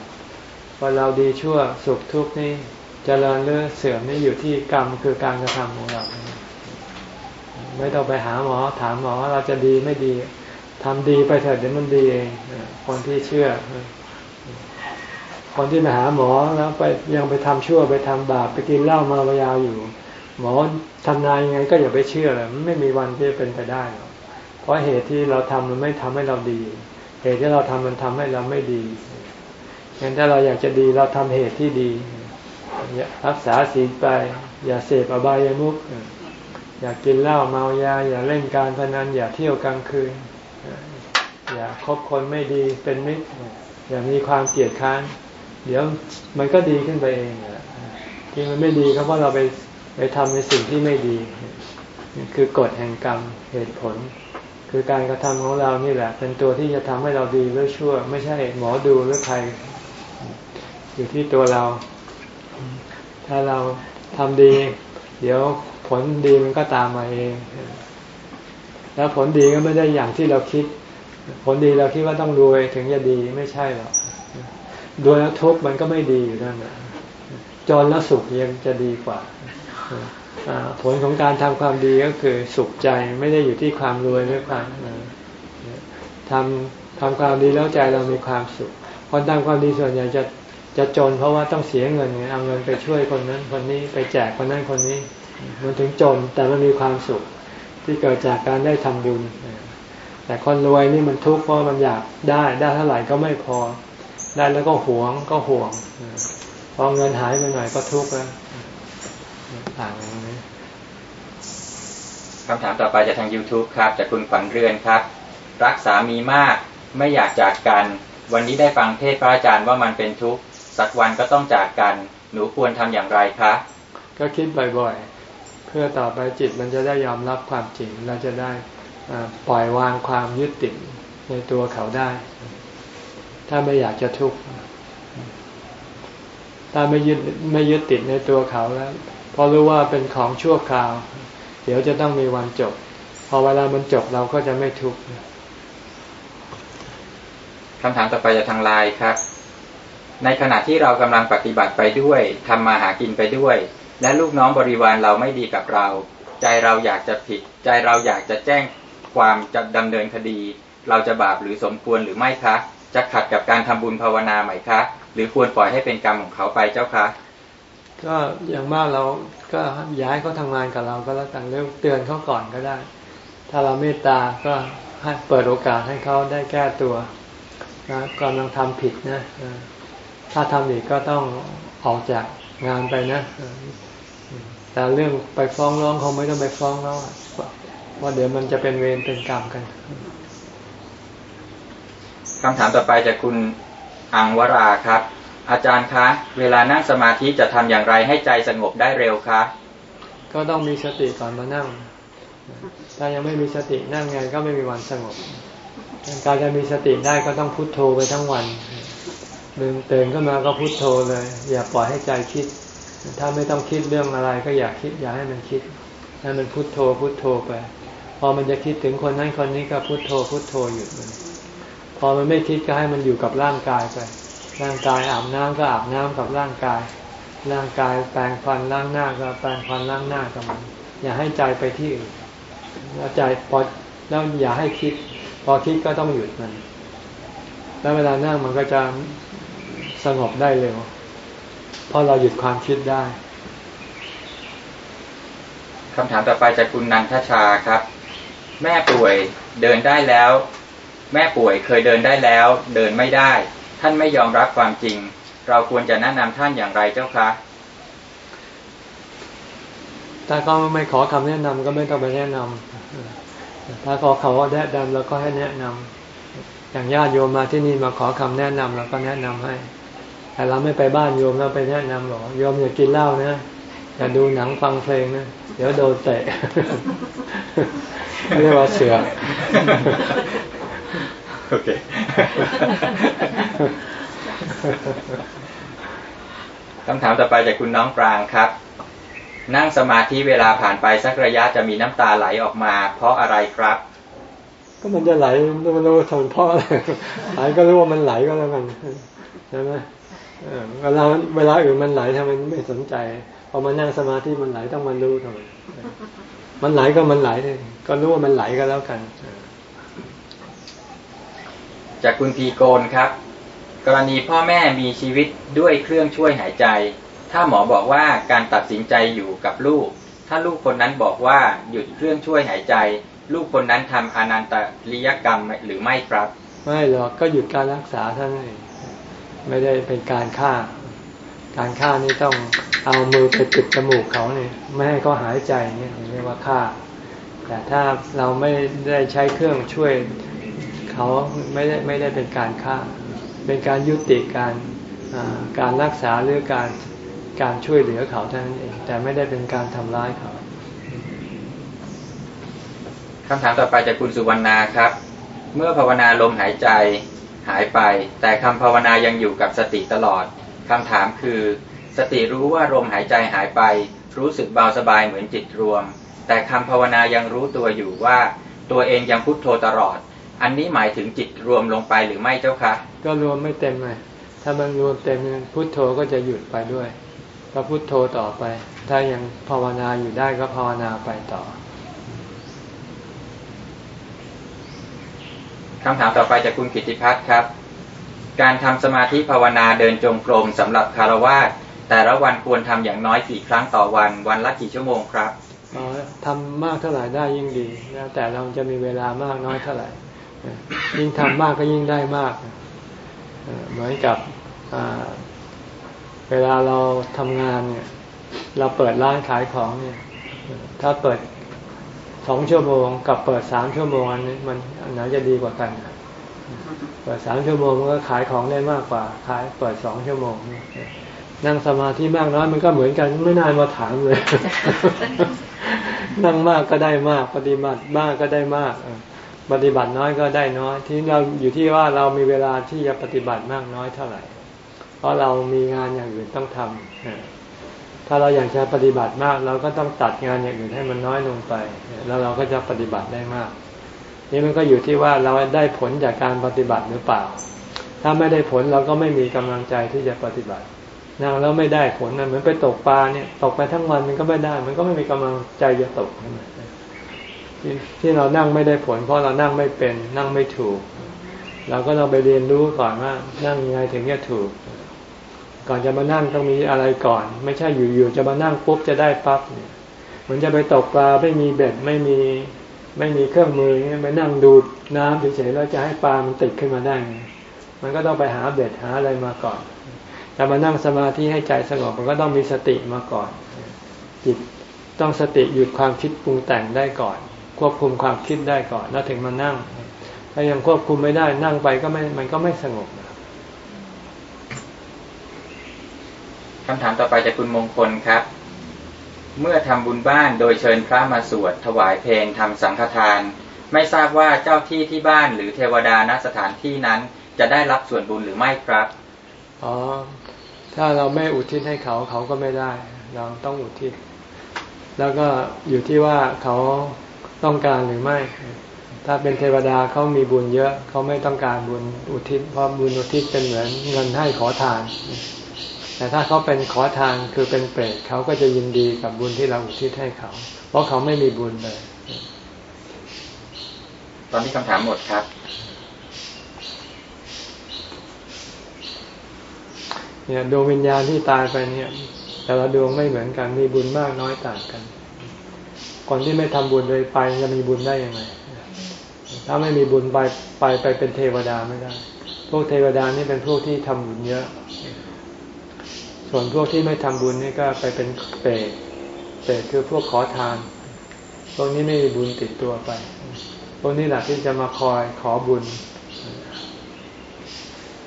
ว่าเราดีชั่วสุขทุกข์นี่จเจริญหรือเสื่อมนี่อยู่ที่กรรมคือการกระทำของเรา ไม่ต้องไปหาหมอถามหมอว่าเราจะดีไม่ดีทำดีไปเถิดเดี๋ยวมันดีเองคนที่เชื่อ คนที่มาหาหมอแล้วไปยังไปทำชั่วไปทำบาปไปกินเหล้ามายาวอยู่ หมอทำนายยังไงก็อย่าไปเชื่อเลยไม่มีวันที่จะเป็นไปได้หรอกเพราะเหตุที่เราทำมันไม่ทำให้เราดีเตุที่เราทำมันทำให้เราไม่ดีงั้นถ้าเราอยากจะดีเราทำเหตุที่ดีรักษาศีลไป อย่าเสพอบายามุขอย่ากินเหล้าเมายา อย่าเล่นการพนันอย่าเที่ยวกลางคืน อย่าคบคนไม่ดีเป็นมิตรอย่ามีความเกลียดค้านเดี๋ยวมันก็ดีขึ้นไปเองที่มันไม่ดีก็เพราะเราไปไปทำในสิ่งที่ไม่ดี คือกฎแห่งกรรมเหตุผล คือการกระทำของเรานี่แหละ เป็นตัวที่จะทำให้เราดีหรือชั่ว ไม่ใช่หมอดูหรือใคร อยู่ที่ตัวเรา ถ้าเราทำดี เดี๋ยวผลดีมันก็ตามมาเอง แล้วผลดีก็ไม่ได้อย่างที่เราคิด ผลดีเราคิดว่าต้องรวยถึงจะดีไม่ใช่หรอกรวยแล้วทุกข์มันก็ไม่ดีอยู่นั่นแหละจนแล้วสุขยังจะดีกว่า ผลของการทำความดีก็คือสุขใจไม่ได้อยู่ที่ความรวยหรือความทำทำความดีแล้วใจเรามีความสุขคนทำความดีส่วนใหญ่จะจะจนเพราะว่าต้องเสียเงินเอาเงินไปช่วยคนนั้นคนนี้ไปแจกคนนั้นคนนี้ มันถึงจนแต่มันมีความสุขที่เกิดจากการได้ทำบุญ แต่คนรวยนี่มันทุกข์เพราะมันอยากได้ได้เท่าไหร่ก็ไม่พอ ได้แล้วก็หวงก็ห่วงพอเงินหายไปหน่อยก็ทุกข์แล้วต่างกัน คำถามต่อไปจากทาง YouTube ครับ จากคุณขวัญเรือนครับ รักสามีมากไม่อยากจากกัน วันนี้ได้ฟังเทศพระอาจารย์ว่ามันเป็นทุกข์สักวันก็ต้องจากกัน หนูควรทำอย่างไรคะ ก็คิดบ่อยๆ เพื่อต่อไปจิตมันจะได้ยอมรับความจริงเราจะได้ปล่อยวางความยึดติดในตัวเขาได้ ถ้าไม่อยากจะทุกข์ถ้าไม่ยึดไม่ยึดติดในตัวเขาแล้วพอรู้ว่าเป็นของชั่วคราว เดี๋ยวจะต้องมีวันจบ พอเวลามันจบเราก็จะไม่ทุกข์คำถามต่อไปจะทางไลน์ครับ ในขณะที่เรากำลังปฏิบัติไปด้วยทำมาหากินไปด้วย และลูกน้องบริวารเราไม่ดีกับเรา ใจเราอยากจะผิด ใจเราอยากจะแจ้งความจะดำเนินคดี เราจะบาปหรือสมควรหรือไม่คะ จะขัดกับการทำบุญภาวนาไหมคะ หรือควรปล่อยให้เป็นกรรมของเขาไปเจ้าคะ ก็อย่างมากเราก็ย้ายเขาทำงานกับเราก็แล้วกันเรื่องเตือนเขาก่อนก็ได้ ถ้าเราเมตตาก็ให้เปิดโอกาสให้เขาได้แก้ตัวนะกำลังทำผิดนะถ้าทำอีกก็ต้องออกจากงานไปนะแต่เรื่องไปฟ้องร้องเขาไม่ต้องไปฟ้องแล้วว่าเดี๋ยวมันจะเป็นเวรเป็นกรรมกันคำถามต่อไปจากคุณอังวราครับ อาจารย์คะ เวลานั่งสมาธิจะทำอย่างไรให้ใจสงบได้เร็วคะ ก็ต้องมีสติก่อนมานั่ง ถ้ายังไม่มีสตินั่งไงก็ไม่มีวันสงบ การจะมีสติได้ก็ต้องพุโทโธไปทั้งวันลืมเตือนก็มาก็พุโทโธเลย อย่าปล่อยให้ใจคิด ถ้าไม่ต้องคิดเรื่องอะไรก็อย่าคิดอย่าให้มันคิด ให้มันพุโทโธพุโทโธไป พอมันจะคิดถึงคนนั้นคนนี้ก็พุโทโธพุโทโธหยุดมัน พอมันไม่คิดก็ให้มันอยู่กับร่างกายไป ร่างกายอาบน้ำก็อาบน้ำกับร่างกาย ร่างกายแปรงฟันล้างหน้าก็แปรงฟันล้างหน้ากับมัน อย่าให้ใจไปที่อื่นแล้วใจพอแล้วอย่าให้คิด พอคิดก็ต้องหยุดมัน แล้วเวลานั่งมันก็จะสงบได้เร็วเพราะเราหยุดความคิดได้คำถามต่อไปจากคุณนันทชาครับ แม่ป่วยเดินได้แล้ว แม่ป่วยเคยเดินได้แล้ว เดินไม่ได้ ท่านไม่ยอมรับความจริง เราควรจะแนะนำท่านอย่างไรเจ้าคะถ้าเขาไม่ขอคำแนะนำก็ไม่ต้องไปแนะนำถ้าขอเขาแนะนำเราก็ให้แนะนำอย่างญาติโยมมาที่นี่มาขอคำแนะนำเราก็แนะนำให้ แต่เราไม่ไปบ้านโยมเราไปแนะนำหรอโยมอย่ากินเหล้านะอย่าดูหนังฟังเพลงนะเดี๋ยวโดนเตะเรียกว่าเสือ โอเค คำถามต่อไปจากคุณน้องปรางครับ นั่งสมาธิเวลาผ่านไปสักระยะจะมีน้ำตาไหลออกมา เพราะอะไรครับ ก็มันจะไหลมันรู้ทนเพราะอะไรไหลก็รู้ว่ามันไหลก็แล้วกันใช่ไหมเวลาเวลาอื่นมันไหลทำไมไม่สนใจพอมานั่งสมาธิมันไหลต้องมันรู้ทำไมมันไหลก็มันไหลเลยก็รู้ว่ามันไหลก็แล้วกัน จากคุณพีโกนครับ กรณีพ่อแม่มีชีวิตด้วยเครื่องช่วยหายใจ ถ้าหมอบอกว่าการตัดสินใจอยู่กับลูก ถ้าลูกคนนั้นบอกว่าหยุดเครื่องช่วยหายใจ ลูกคนนั้นทำอนันตริยกรรมหรือไม่ครับ ไม่หรอกก็หยุดการรักษาท่านเองไม่ได้เป็นการฆ่า การฆ่านี่ต้องเอามือไปปิดจมูกเขาเนี่ยไม่ให้เขาหายใจเนี่ยเรียกว่าฆ่า แต่ถ้าเราไม่ได้ใช้เครื่องช่วย เขาไม่ได้ไม่ได้เป็นการฆ่า เป็นการยุติการการรักษาหรือการการช่วยเหลือเขาเท่านั้นเอง แต่ไม่ได้เป็นการทำร้ายเขาคำถามต่อไปจากคุณสุวรรณาครับ เมื่อภาวนาลมหายใจหายไป แต่คำภาวนายังอยู่กับสติตลอดคำถามคือ สติรู้ว่าลมหายใจหายไป รู้สึกเบาสบายเหมือนจิตรวม แต่คำภาวนายังรู้ตัวอยู่ว่า ตัวเองยังพุโทโธตลอด อันนี้หมายถึงจิตรวมลงไปหรือไม่เจ้าคะ ก็รวมไม่เต็มเลยถ้ามันรวมเต็มพุโทโธก็จะหยุดไปด้วยก็พุโทโธต่อไป ถ้ายังภาวนาอยู่ได้ก็ภาวนาไปต่อคำถามต่อไปจากคุณกิติพัฒน์ครับ การทำสมาธิภาวนาเดินจงกรมสำหรับคารวะแต่ละวันควรทำอย่างน้อยกี่ครั้งต่อวัน วันละกี่ชั่วโมงครับทำมากเท่าไหร่ได้ยิ่งดีแล้วแต่เราจะมีเวลามากน้อยเท่าไหร่ ยิ่งทำมากก็ยิ่งได้มาก เหมือนกับเวลาเราทำงานเนี่ย เราเปิดร้านขายของเนี่ย ถ้าเปิดสองชั่วโมงกับเปิดสามชั่วโมงอันนี้มันอันไหนจะดีกว่ากัน เปิดสามชั่วโมงมันก็ขายของได้มากกว่า ขายเปิดสองชั่วโมงนั่งสมาธิมากน้อยมันก็เหมือนกันไม่นานมาถามเลย นั่งมากก็ได้มาก ปฏิบัติมากก็ได้มาก ปฏิบัติน้อยก็ได้น้อย ที่เราอยู่ที่ว่าเรามีเวลาที่จะปฏิบัติมากน้อยเท่าไหร่ เพราะเรามีงานอย่างอื่นต้องทำถ้าเราอยากจะปฏิบัติมาก เราก็ต้องตัดงานอย่างอื่นให้มันน้อยลงไป แล้วเราก็จะปฏิบัติได้มาก นี่มันก็อยู่ที่ว่าเราได้ผลจากการปฏิบัติหรือเปล่า ถ้าไม่ได้ผลเราก็ไม่มีกำลังใจที่จะปฏิบัตินั่งแล้วไม่ได้ผลนะเหมือนไปตกปลาเนี่ยตกไปทั้งวันมันก็ไม่ได้ มันก็ไม่มีกำลังใจจะตกที่ ที่เรานั่งไม่ได้ผล เพราะเรานั่งไม่เป็น นั่งไม่ถูก เราก็ต้องไปเรียนรู้ก่อนว่า นั่งยังไงถึงจะถูก ก่อนจะมานั่งต้องมีอะไรก่อน ไม่ใช่อยู่ๆจะมานั่งปุ๊บจะได้ปั๊บเนี่ยเหมือนจะไปตกปลาไม่มีเบ็ดไม่มีไม่มีเครื่องมือไปนั่งดูดน้ำเฉยๆแล้วจะให้ปลามันติดขึ้นมาได้มันก็ต้องไปหาเบ็ดหาอะไรมาก่อนจะมานั่งสมาธิให้ใจสงบมันก็ต้องมีสติมาก่อนจิตต้องสติหยุดความคิดปรุงแต่งได้ก่อน ควบคุมความคิดได้ก่อนแล้วถึงมานั่ง ถ้ายังควบคุมไม่ได้นั่งไปก็ไม่มันก็ไม่สงบคำถามต่อไปจากคุณมงคลครับ เมื่อทำบุญบ้านโดยเชิญพระมาสวดถวายเพลงทำสังฆทาน ไม่ทราบว่าเจ้าที่ที่บ้านหรือเทวดาณสถานที่นั้น จะได้รับส่วนบุญหรือไม่ครับอ๋อถ้าเราไม่อุทิศให้เขาเขาก็ไม่ได้ เราต้องอุทิศ แล้วก็อยู่ที่ว่าเขา ต้องการหรือไม่ ถ้าเป็นเทวดาเขามีบุญเยอะเขาไม่ต้องการบุญอุทิศเพราะบุญอุทิศเป็นเหมือนเงินให้ขอทาน แต่ถ้าเขาเป็นขอทานคือเป็นเปรตเขาก็จะยินดีกับบุญที่เราอุทิศให้เขา เพราะเขาไม่มีบุญเลย ตอนนี้คำถามหมดครับเนี่ยดวงวิญญาณที่ตายไปเนี่ย แต่ละดวงไม่เหมือนกันมีบุญมากน้อยต่างกัน คนที่ไม่ทำบุญเลยไปจะมีบุญได้ยังไง ถ้าไม่มีบุญไปไปไปเป็นเทวดาไม่ได้ พวกเทวดานี่เป็นพวกที่ทำบุญเยอะ ส่วนพวกที่ไม่ทำบุญนี่ก็ไปเป็นเปรต เปรตคือพวกขอทาน พวกนี้ไม่มีบุญติดตัวไป พวกนี้แหละที่จะมาคอยขอบุญ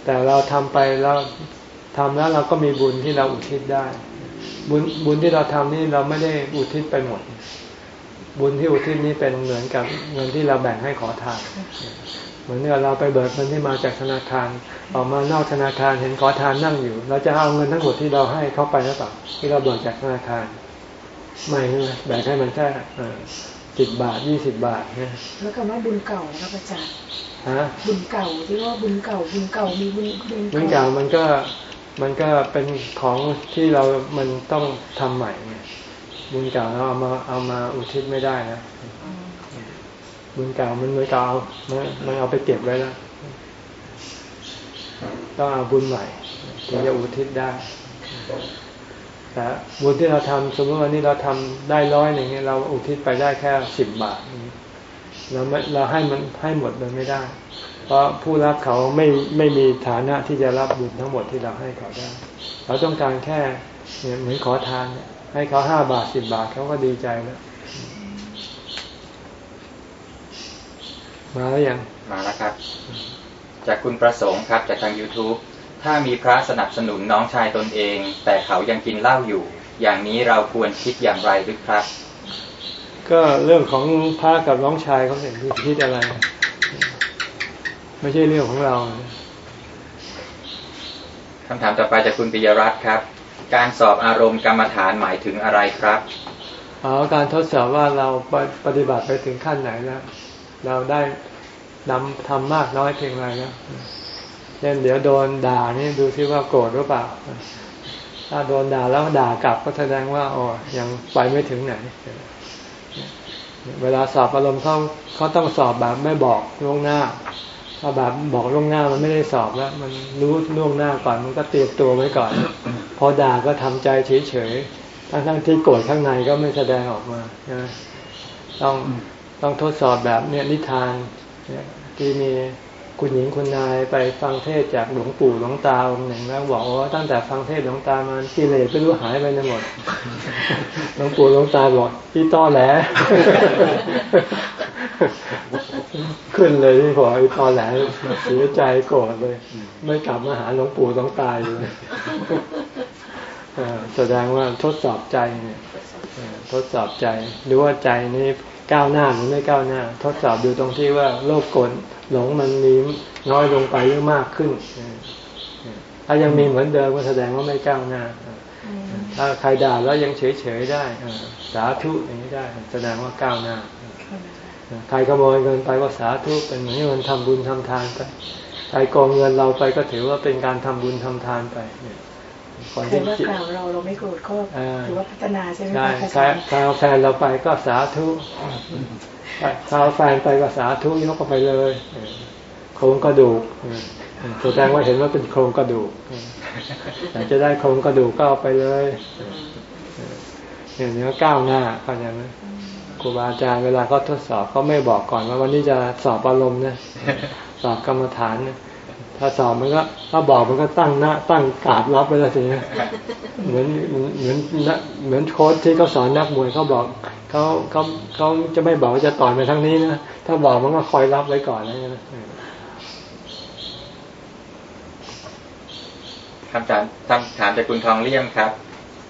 แต่เราทำไปแล้วทำแล้วเราก็มีบุญที่เราอุทิศได้ บุญบุญที่เราทำนี่เราไม่ได้อุทิศไปหมด บุญที่อุทิศนี้เป็นเหมือนกับเงินที่เราแบ่งให้ขอทาน เหมือนเราไปเบิกเงินที่มาจากธนาคาร ออกมานอกธนาคารเห็นขอทานนั่งอยู่ เราจะเอาเงินทั้งหมดที่เราให้เขาไปหรือเปล่าที่เราเบิกจากธนาคาร ไม่ใช่ไหมแบ่งให้มันแค่สิบบาทยี่สิบบาทเนี่ยแล้วก็ว่าบุญเก่าครับอาจารย์ฮะบุญเก่าที่ว่าบุญเก่าบุญเก่ามีบุญบุญเก่ามันก็มันก็เป็นของที่เรามันต้องทำใหม่ไง บุญเก่าเราเอามาเอามาอุทิศไม่ได้นะบุญเก่ามันไม่เก่ามันมันเอาไปเก็บไว้แล้วต้องเอาบุญใหม่ถึงจะอุทิศได้แต่บุญที่เราทำสมมติวันนี้เราทำได้ร้อยหนึ่งเราอุทิศไปได้แค่สิบบาทเราไม่เราให้มันให้หมดเลยไม่ได้ เพราะผู้รับเขาไม่ไม่มีฐานะที่จะรับบุญทั้งหมดที่เราให้เขาได้ เราต้องการแค่เนี่ยเหมือนขอทานเนี่ย ให้เขาห้าบาทสิบบาทเขาก็ดีใจแล้ว มาแล้วยัง มาแล้วครับ จากคุณประสงค์ครับจากทาง YouTube ถ้ามีพระสนับสนุนน้องชายตนเอง แต่เขายังกินเหล้าอยู่ อย่างนี้เราควรคิดอย่างไรหรือครับ ก็เรื่องของพระกับน้องชายเขาเนี่ยที่คิดอะไร ไม่ใช่เรื่องของเราคำถามต่อไปจากคุณปิยรัตน์ครับ การสอบอารมณ์กรรมฐานหมายถึงอะไรครับเอาการทดสอบว่าเราปฏิบัติไปถึงขั้นไหนแล้ว เราได้นำทำมากน้อยเพียงไรแล้วเช่นเดี๋ยวโดนด่านี่ดูซิว่าโกรธหรือเปล่า ถ้าโดนด่าแล้วด่ากลับก็แสดงว่าอ๋อยังไปไม่ถึงไหน เวลาสอบอารมณ์เขาเขาต้องสอบแบบไม่บอกล่วงหน้า ถ้าแบบบอกล่วงหน้ามันไม่ได้สอบแล้ว มันรู้ล่วงหน้าก่อนมันก็เตรียมตัวไว้ก่อน พอด่าก็ทำใจเฉยๆทั้งทั้งที่โกรธข้างในก็ไม่แสดงออกมาต้องต้องทดสอบแบบเนี่ยนิทานเนี่ยที่มีคุณหญิงคุณนายไปฟังเทศจากหลวงปู่หลวงตาองค์หนึ่งแล้วบอกว่าตั้งแต่ฟังเทศหลวงตามากิเลสไม่รู้หายไปในหมด หลวงปู่หลวงตาบอกพี่ต้อแหล ขึ้นเลยที่บอไอ้ตอแหลเสียใจโกรธเลย ไม่กลับมาหาหลวงปู่หลวงตายเลยแสดงว่าทดสอบใจเนี่ยทดสอบใจดูว่าใจนี้ก้าวหน้าหรือไม่ก้าวหน้า ทดสอบดูตรงที่ว่าโลภโกรธหลงมันมีน้อยลงไปหรือมากขึ้นถ้ายังมีเหมือนเดิมก็แสดงว่าไม่ก้าวหน้าถ้าใครด่าแล้วยังเฉยๆได้สาธุอย่างนี้ได้ แสดงว่าก้าวหน้า ใครขโมยเงินไปก็สาธุเป็นเหมือนเงินทำบุญทำทานไปใครโกงเงินเราไปก็ถือว่าเป็นการทำบุญทำทานไปเนี่ยคนใครที่ว่าจิตกล่าวเราเราไม่โกรธก็อ่าถือว่าพัฒนาใช่ไหมใช่คะอาใช่จารย์ถ้าเอาแฟนเราไปก็สาธุถ้าเอาแฟนไปก็สาธุยกก็ไปเลยเออโครงกระดูกเออแสดงว่าเห็นว่าเป็นโครงกระดูกเอออยากจะได้โครงกระดูกก็เอาไปเลยเออเนี่ยเนื้อก้าวหน้าเข้าใจไหม ครูบาอาจารย์เวลาเขาทดสอบเขาไม่บอกก่อนว่าวันนี้จะสอบอารมณ์นะสอบกรรมฐานนะถ้าสอบมันก็ถ้าบอกมันก็ตั้งหน้าตั้งกราบรับไปแล้วสิเหมือนเหมือนเหมือนเหมือนโค้ชที่เขาสอนนักมวยเขาบอกเขาเขาเขาจะไม่บอกว่าจะต่อยไปทางนี้นะถ้าบอกมันก็คอยรับไว้ก่อนแล้วนะเออคำถามคำถามจากคุณทองเลี่ยมครับ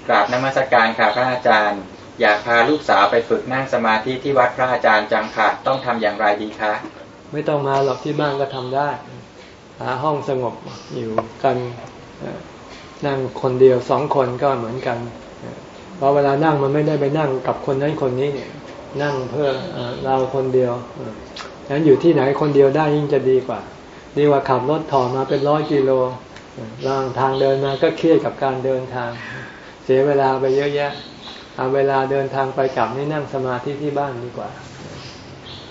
กราบนมัสการค่ะพระอาจารย์ อยากพาลูกสาวไปฝึกนั่งสมาธิที่วัดพระอาจารย์จังค่ะ ต้องทำอย่างไรดีคะ ไม่ต้องมาหรอกที่บ้านก็ทำได้ หาห้องสงบอยู่กันนั่งคนเดียวสองคนก็เหมือนกันเพราะเวลานั่งมันไม่ได้ไปนั่งกับคนนั้นคนนี้เนี่ยนั่งเพื่อเอ่อเราคนเดียวงั้นอยู่ที่ไหนคนเดียวได้ยิ่งจะดีกว่า ดีกว่าขับรถถอมาเป็นร้อยกิโลเออระหว่างทางเดินมาก็เครียดกับการเดินทาง เสียเวลาไปเยอะแยะ เอาเวลาเดินทางไปกลับนี่นั่งสมาธิที่บ้านดีกว่า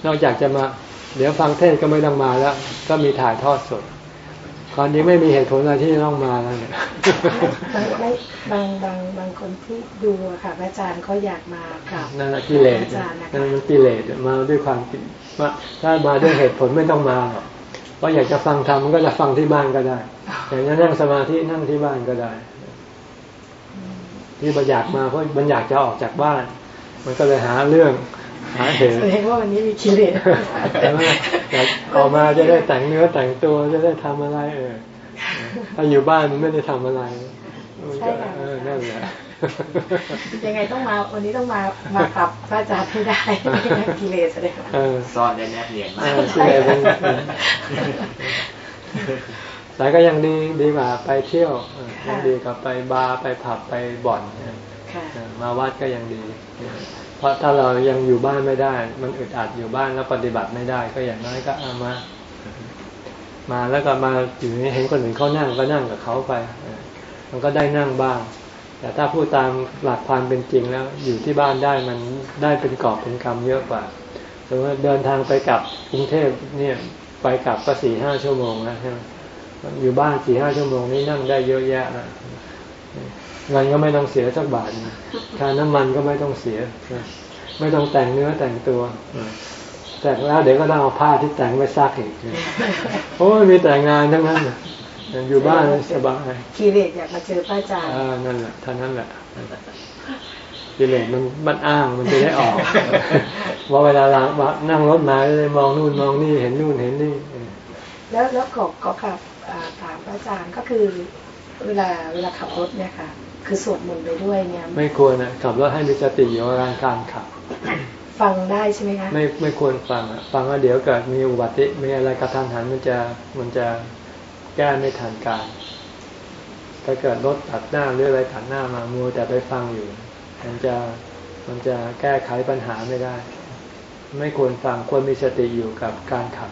นอกจากจะมา เดี๋ยวฟังเทศก็ไม่ต้องมาแล้ว ก็มีถ่ายทอดสดก่อนนี้ไม่มีเหตุผลอะไรที่จะต้องมาแล้วเนี่ยบางไม่บางบางบางคนที่ดูอะค่ะพระอาจารย์เขาอยากมากราบนั่นแหละกิเลสอาจารย์นะนั่นคะมันกิเลสมาด้วยความกิมาถ้ามาด้วยเหตุผลไม่ต้องมาหรอกเพราะอยากจะฟังธรรมมันก็จะฟังที่บ้านก็ได้อยากจะนั่งสมาธินั่งที่บ้านก็ได้ ที่มันอยากมาเพราะมันอยากจะออกจากบ้าน มันก็เลยหาเรื่องหาเหตุแสดงว่าวันนี้มีกิเลสใช่ไหมอยากออกมาจะได้แต่งเนื้อแต่งตัวจะได้ทำอะไรเออถ้าอยู่บ้านมันไม่ได้ทำอะไรมันก็เออนั่นแหละยังไงต้องมาวันนี้ต้องมามาปรับพระอาจารย์ให้ได้กิเลสแสดงว่าเออซ่อนได้แนบเนียนเอมากอที่ไหนเป็น แต่ก็ยังดีดีกว่าไปเที่ยวเออยังดีกว่าไปบาร์ไปผับไปบ่อนเออค่ะเออมาวัดก็ยังดี เพราะถ้าเรายังอยู่บ้านไม่ได้ มันอึดอัดอยู่บ้านแล้วปฏิบัติไม่ได้ ก็อย่างน้อยก็เอามา มาแล้วก็มาอยู่นี่เห็นคนอื่นเขานั่งก็นั่งกับเขาไปเออมันก็ได้นั่งบ้าง แต่ถ้าพูดตามหลักความเป็นจริงแล้ว อยู่ที่บ้านได้มันได้เป็นกอบเป็นกำเยอะกว่าสมมติว่าเดินทางไปกลับกรุงเทพเนี่ยไปกลับก็สี่ห้าชั่วโมงแล้วใช่ไหม อยู่บ้านสี่ห้าชั่วโมงนี่นั่งได้เยอะแยะนะเงินก็ไม่ต้องเสียสักบาทนะค่าน้ำมันก็ไม่ต้องเสียนะไม่ต้องแต่งเนื้อแต่งตัวนะทแต่งแล้วเดี๋ยวก็ต้องเอาผ้าที่แต่งไปซักอีกโอ้ยมีแต่งงานทั้งนั้นอยู่บ้านสบายคีเลกอยากมาเจอพระอาจารย์อ่านั่นแหละท่านั้นแหละกิเลสมันมันอ้างมันจะได้ออกว่าเวลาเรานั่งรถมาเลยมองนู่นมองนี่เห็นนู่นเห็นนี่ แล้วแล้วขอขอขับอ่า ถามพระอาจารย์ก็คือเวลาเวลาขับรถเนี่ยค่ะ คือสวดมนต์ไปด้วยเนี่ย ไม่ควรนะขับรถให้มีสติอยู่กับการขับ ฟังได้ใช่ไหมคะไม่ไม่ควรฟังอะฟังว่าเดี๋ยวเกิดมีอุบัติมีอะไรกระทันหันมันจะมันจะแก้ไม่ทันการถ้าเกิดรถตัดหน้าหรืออะไรตัดหน้ามามัวแต่ไปฟังอยู่ มันจะมันจะแก้ไขปัญหาไม่ได้ ไม่ควรฟังควรมีสติอยู่กับการขับ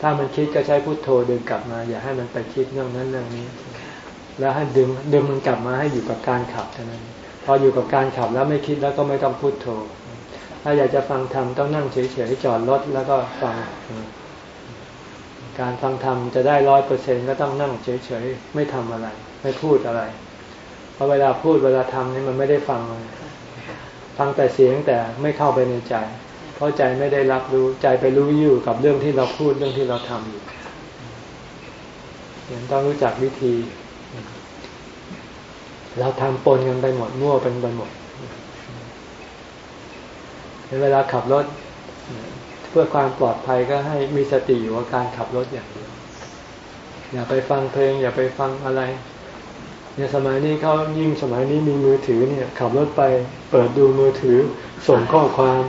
ถ้ามันคิดก็ใช้พุโทโธดึงกลับมา อย่าให้มันไปคิดเรื่องนั้นเรื่องนี้ แล้วให้ดึงดึงมันกลับมาให้อยู่กับการขับเท่านั้น พออยู่กับการขับแล้วไม่คิดแล้วก็ไม่ต้องพุโทโธ ถ้าอยากจะฟังธรรมต้องนั่งเฉยๆจอดรถแล้วก็ฟัง การฟังธรรมจะได้ร้อยเปอร์เซ็นก็ต้องนั่งเฉยๆไม่ทำอะไร ไม่พูดอะไร เพราะเวลาพูดเวลาทำนี่มันไม่ได้ฟังเลยฟังแต่เสียงแต่ไม่เข้าไปในใจ เพราะใจไม่ได้รับรู้ใจไปรู้อยู่กับเรื่องที่เราพูดเรื่องที่เราทำอยู่ยังต้องรู้จักวิธี เราทำปนกันไปหมดมั่วเป็นไปหมดเวลาขับรถ เพื่อความปลอดภัยก็ให้มีสติอยู่กับการขับรถอย่างเดียวอย่าไปฟังเพลง อย่าไปฟังอะไรเนี่ยสมัยนี้เขายิ่งสมัยนี้มีมือถือเนี่ย ขับรถไปเปิดดูมือถือส่งข้อความ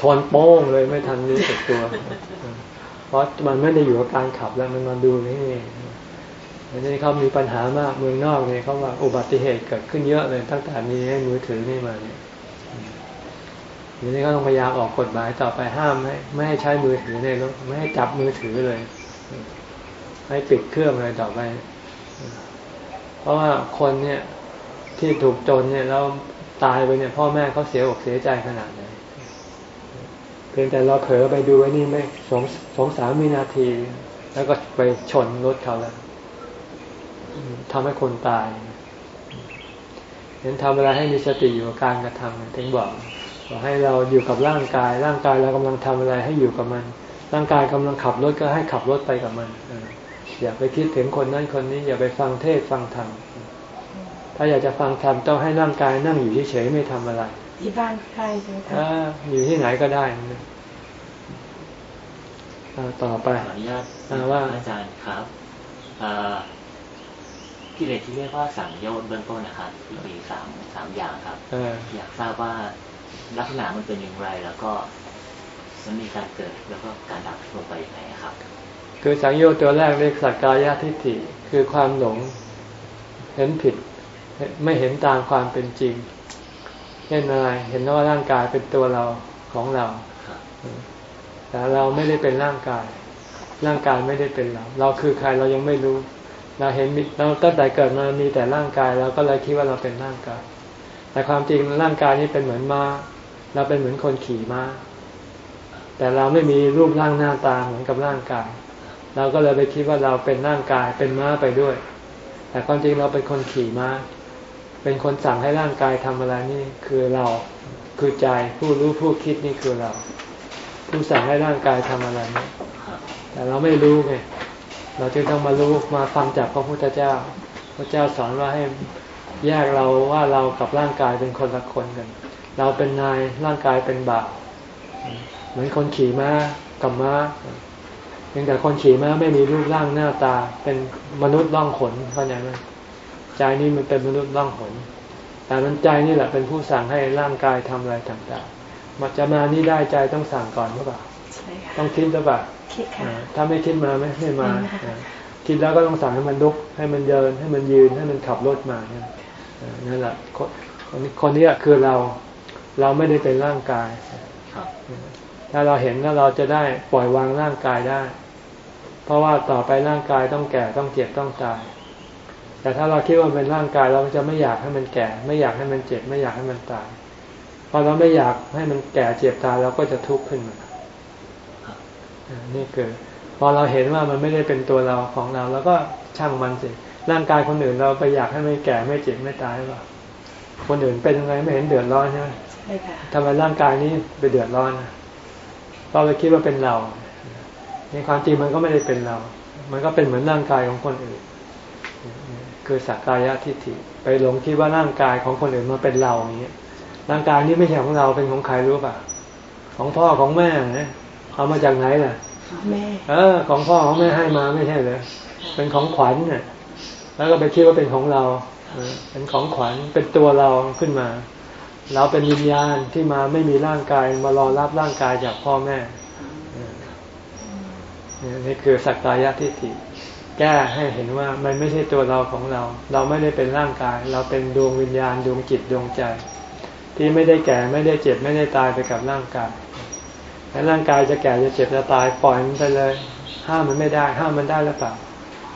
ชนโป้งเลยไม่ทันรู้สึกตัว เพราะมันไม่ได้อยู่กับการขับแล้วมันมาดูนี่อันนี้เขามีปัญหามากเมืองนอกเนี่ยเขาว่าอุบัติเหตุเกิดขึ้นเยอะเลยตั้งแต่มีมือถือนี่มาเนี่ยทีนี้ก็ต้องพยายามออกกฎหมายต่อไปห้ามไม่ไม่ให้ใช้มือถือในรถไม่ให้จับมือถือเลย ให้ปิดเครื่องอะไรต่อไป เพราะว่าคนเนี่ยที่ถูกจรเนี่ยแล้วตายไปเนี่ยพ่อแม่เขาเสียอกเสียใจขนาดไหน เพียงแต่เราเผลอไปดูไอ้นี่ไม่สองสองสามวินาที แล้วก็ไปชนรถเขาแล้วทำให้คนตายเห็นทำอะไรให้มีสติอยู่กับการกระทำถึงบอกบอกให้เราอยู่กับร่างกาย ร่างกายเรากำลังทำอะไรให้อยู่กับมัน ร่างกายกำลังขับรถก็ให้ขับรถไปกับมันอย่าไปคิดถึงคนนั้นคนนี้ อย่าไปฟังเทศฟังธรรมถ้าอยากจะฟังธรรมต้องให้ร่างกายนั่งอยู่เฉยๆไม่ทำอะไร ที่บ้านใครใช่ไหมคะอยู่ที่ไหนก็ได้ต่อไปขออนุญาตว่าอาจารย์ครับกิเลสที่เรียกว่าสังโยชน์เบื้องต้นนะครับมีสามสามอย่างครับอยากทราบว่าลักษณะมันเป็นอย่างไรแล้วก็มันมีการเกิดแล้วก็การดับลงไปยังไงครับ คือสังโยชน์ตัวแรกเรียกสักกายทิฏฐิคือความหลง เห็นผิด ไม่เห็นตามความเป็นจริง เช่นอะไร เห็นว่าร่างกายเป็นตัวเราของเรา แต่เราไม่ได้เป็นร่างกาย ร่างกายไม่ได้เป็นเรา เราคือใครเรายังไม่รู้ เราเห็นเราตั้งแต่เกิดมามีแต่ร่างกายเราก็เลยคิดว่าเราเป็นร่างกาย แต่ความจริงร่างกายนี้เป็นเหมือนม้า เราเป็นเหมือนคนขี่ม้า แต่เราไม่มีรูปร่างหน้าตาเหมือนกับร่างกาย เราก็เลยไปคิดว่าเราเป็นร่างกายเป็นม้าไปด้วย แต่ความจริงเราเป็นคนขี่ม้า เป็นคนสั่งให้ร่างกายทำอะไรนี่คือเราคือใจผู้รู้ผู้คิดนี่คือเรา ผู้สั่งให้ร่างกายทำอะไรนี่แต่เราไม่รู้ไงเราจึงต้องมารู้มาฟังจากพระพุทธเจ้า พระเจ้าสอนว่าให้แยกเราว่าเรากับร่างกายเป็นคนละคนกัน เราเป็นนายร่างกายเป็นบ่าวเหมือนคนขี่ม้ากับม้าเพียงแต่คนขี่ม้าไม่มีรูปร่างหน้าตา เป็นมนุษย์ล่องขนเข้าใจไหม ใจนี่มันเป็นมนุษย์ล่องขนแต่มันใจนี่แหละเป็นผู้สั่งให้ร่างกายทำอะไรต่างๆมันจะมานี่ได้ใจต้องสั่งก่อนหรือเปล่าต้องคิดหรือเปล่าคิดค่ะถ้าไม่คิดมาไม่ไม่มาคิดแล้วก็ต้องสั่งให้มันลุกให้มันเดินให้มันยืนให้มันขับรถมาเนี่ยนั่นแหละคนนี้คือเราเราไม่ได้เป็นร่างกาย ถ้าเราเห็นแล้วเราจะได้ปล่อยวางร่างกายได้ เพราะว่าต่อไปร่างกายต้องแก่ต้องเจ็บต้องตาย แต่ถ้าเราคิดว่าเป็นร่างกายเราจะไม่อยากให้มันแก่ ไม่อยากให้มันเจ็บ ไม่อยากให้มันตายพอเราไม่อยากให้มันแก่เจ็บตายเราก็จะทุกข์ขึ้นมานี่คือพอเราเห็นว่ามันไม่ได้เป็นตัวเราของเรา แล้วก็ช่างมันสิร่างกายคนอื่นเราไปอยากให้มันแก่ไม่เจ็บไม่ตายหรอคนอื่นเป็นยังไงไม่เห็นเดือดร้อนใช่ไหมช่ค่ะทำไมร่างกายนี้ไปเดือดร้อนนะเพราะเราคิดว่าเป็นเราในความจริงมันก็ไม่ได้เป็นเรา มันก็เป็นเหมือนร่างกายของคนอื่น คือสักกายทิฏฐิ ไปหลงคิดว่าร่างกายของคนอื่นมาเป็นเราอย่างเงี้ยร่างกายนี้ไม่ใช่ของเราเป็นของใครรู้ป่ะ ของพ่อของแม่นะเอามาจากไหนล่ะแม่เออ ของพ่อของแม่ให้มาไม่ใช่เลยเป็นของขวัญเนี่ยแล้วก็ไปคิดว่าเป็นของเราเออเป็นของขวัญเป็นตัวเราขึ้นมา เราเป็นวิญญาณที่มาไม่มีร่างกายมารอรับร่างกายจากพ่อแม่นี่คือสักกายทิฏฐิ แก้ให้เห็นว่ามันไม่ใช่ตัวเราของเรา เราไม่ได้เป็นร่างกาย เราเป็นดวงวิญญาณดวงจิตดวงใจ ที่ไม่ได้แก่ไม่ได้เจ็บไม่ได้ตายไปกับร่างกายแต่ร่างกายจะแก่จะเจ็บจะตายปล่อยมันไปเลย ห้ามมันไม่ได้ ห้ามมันได้หรือเปล่า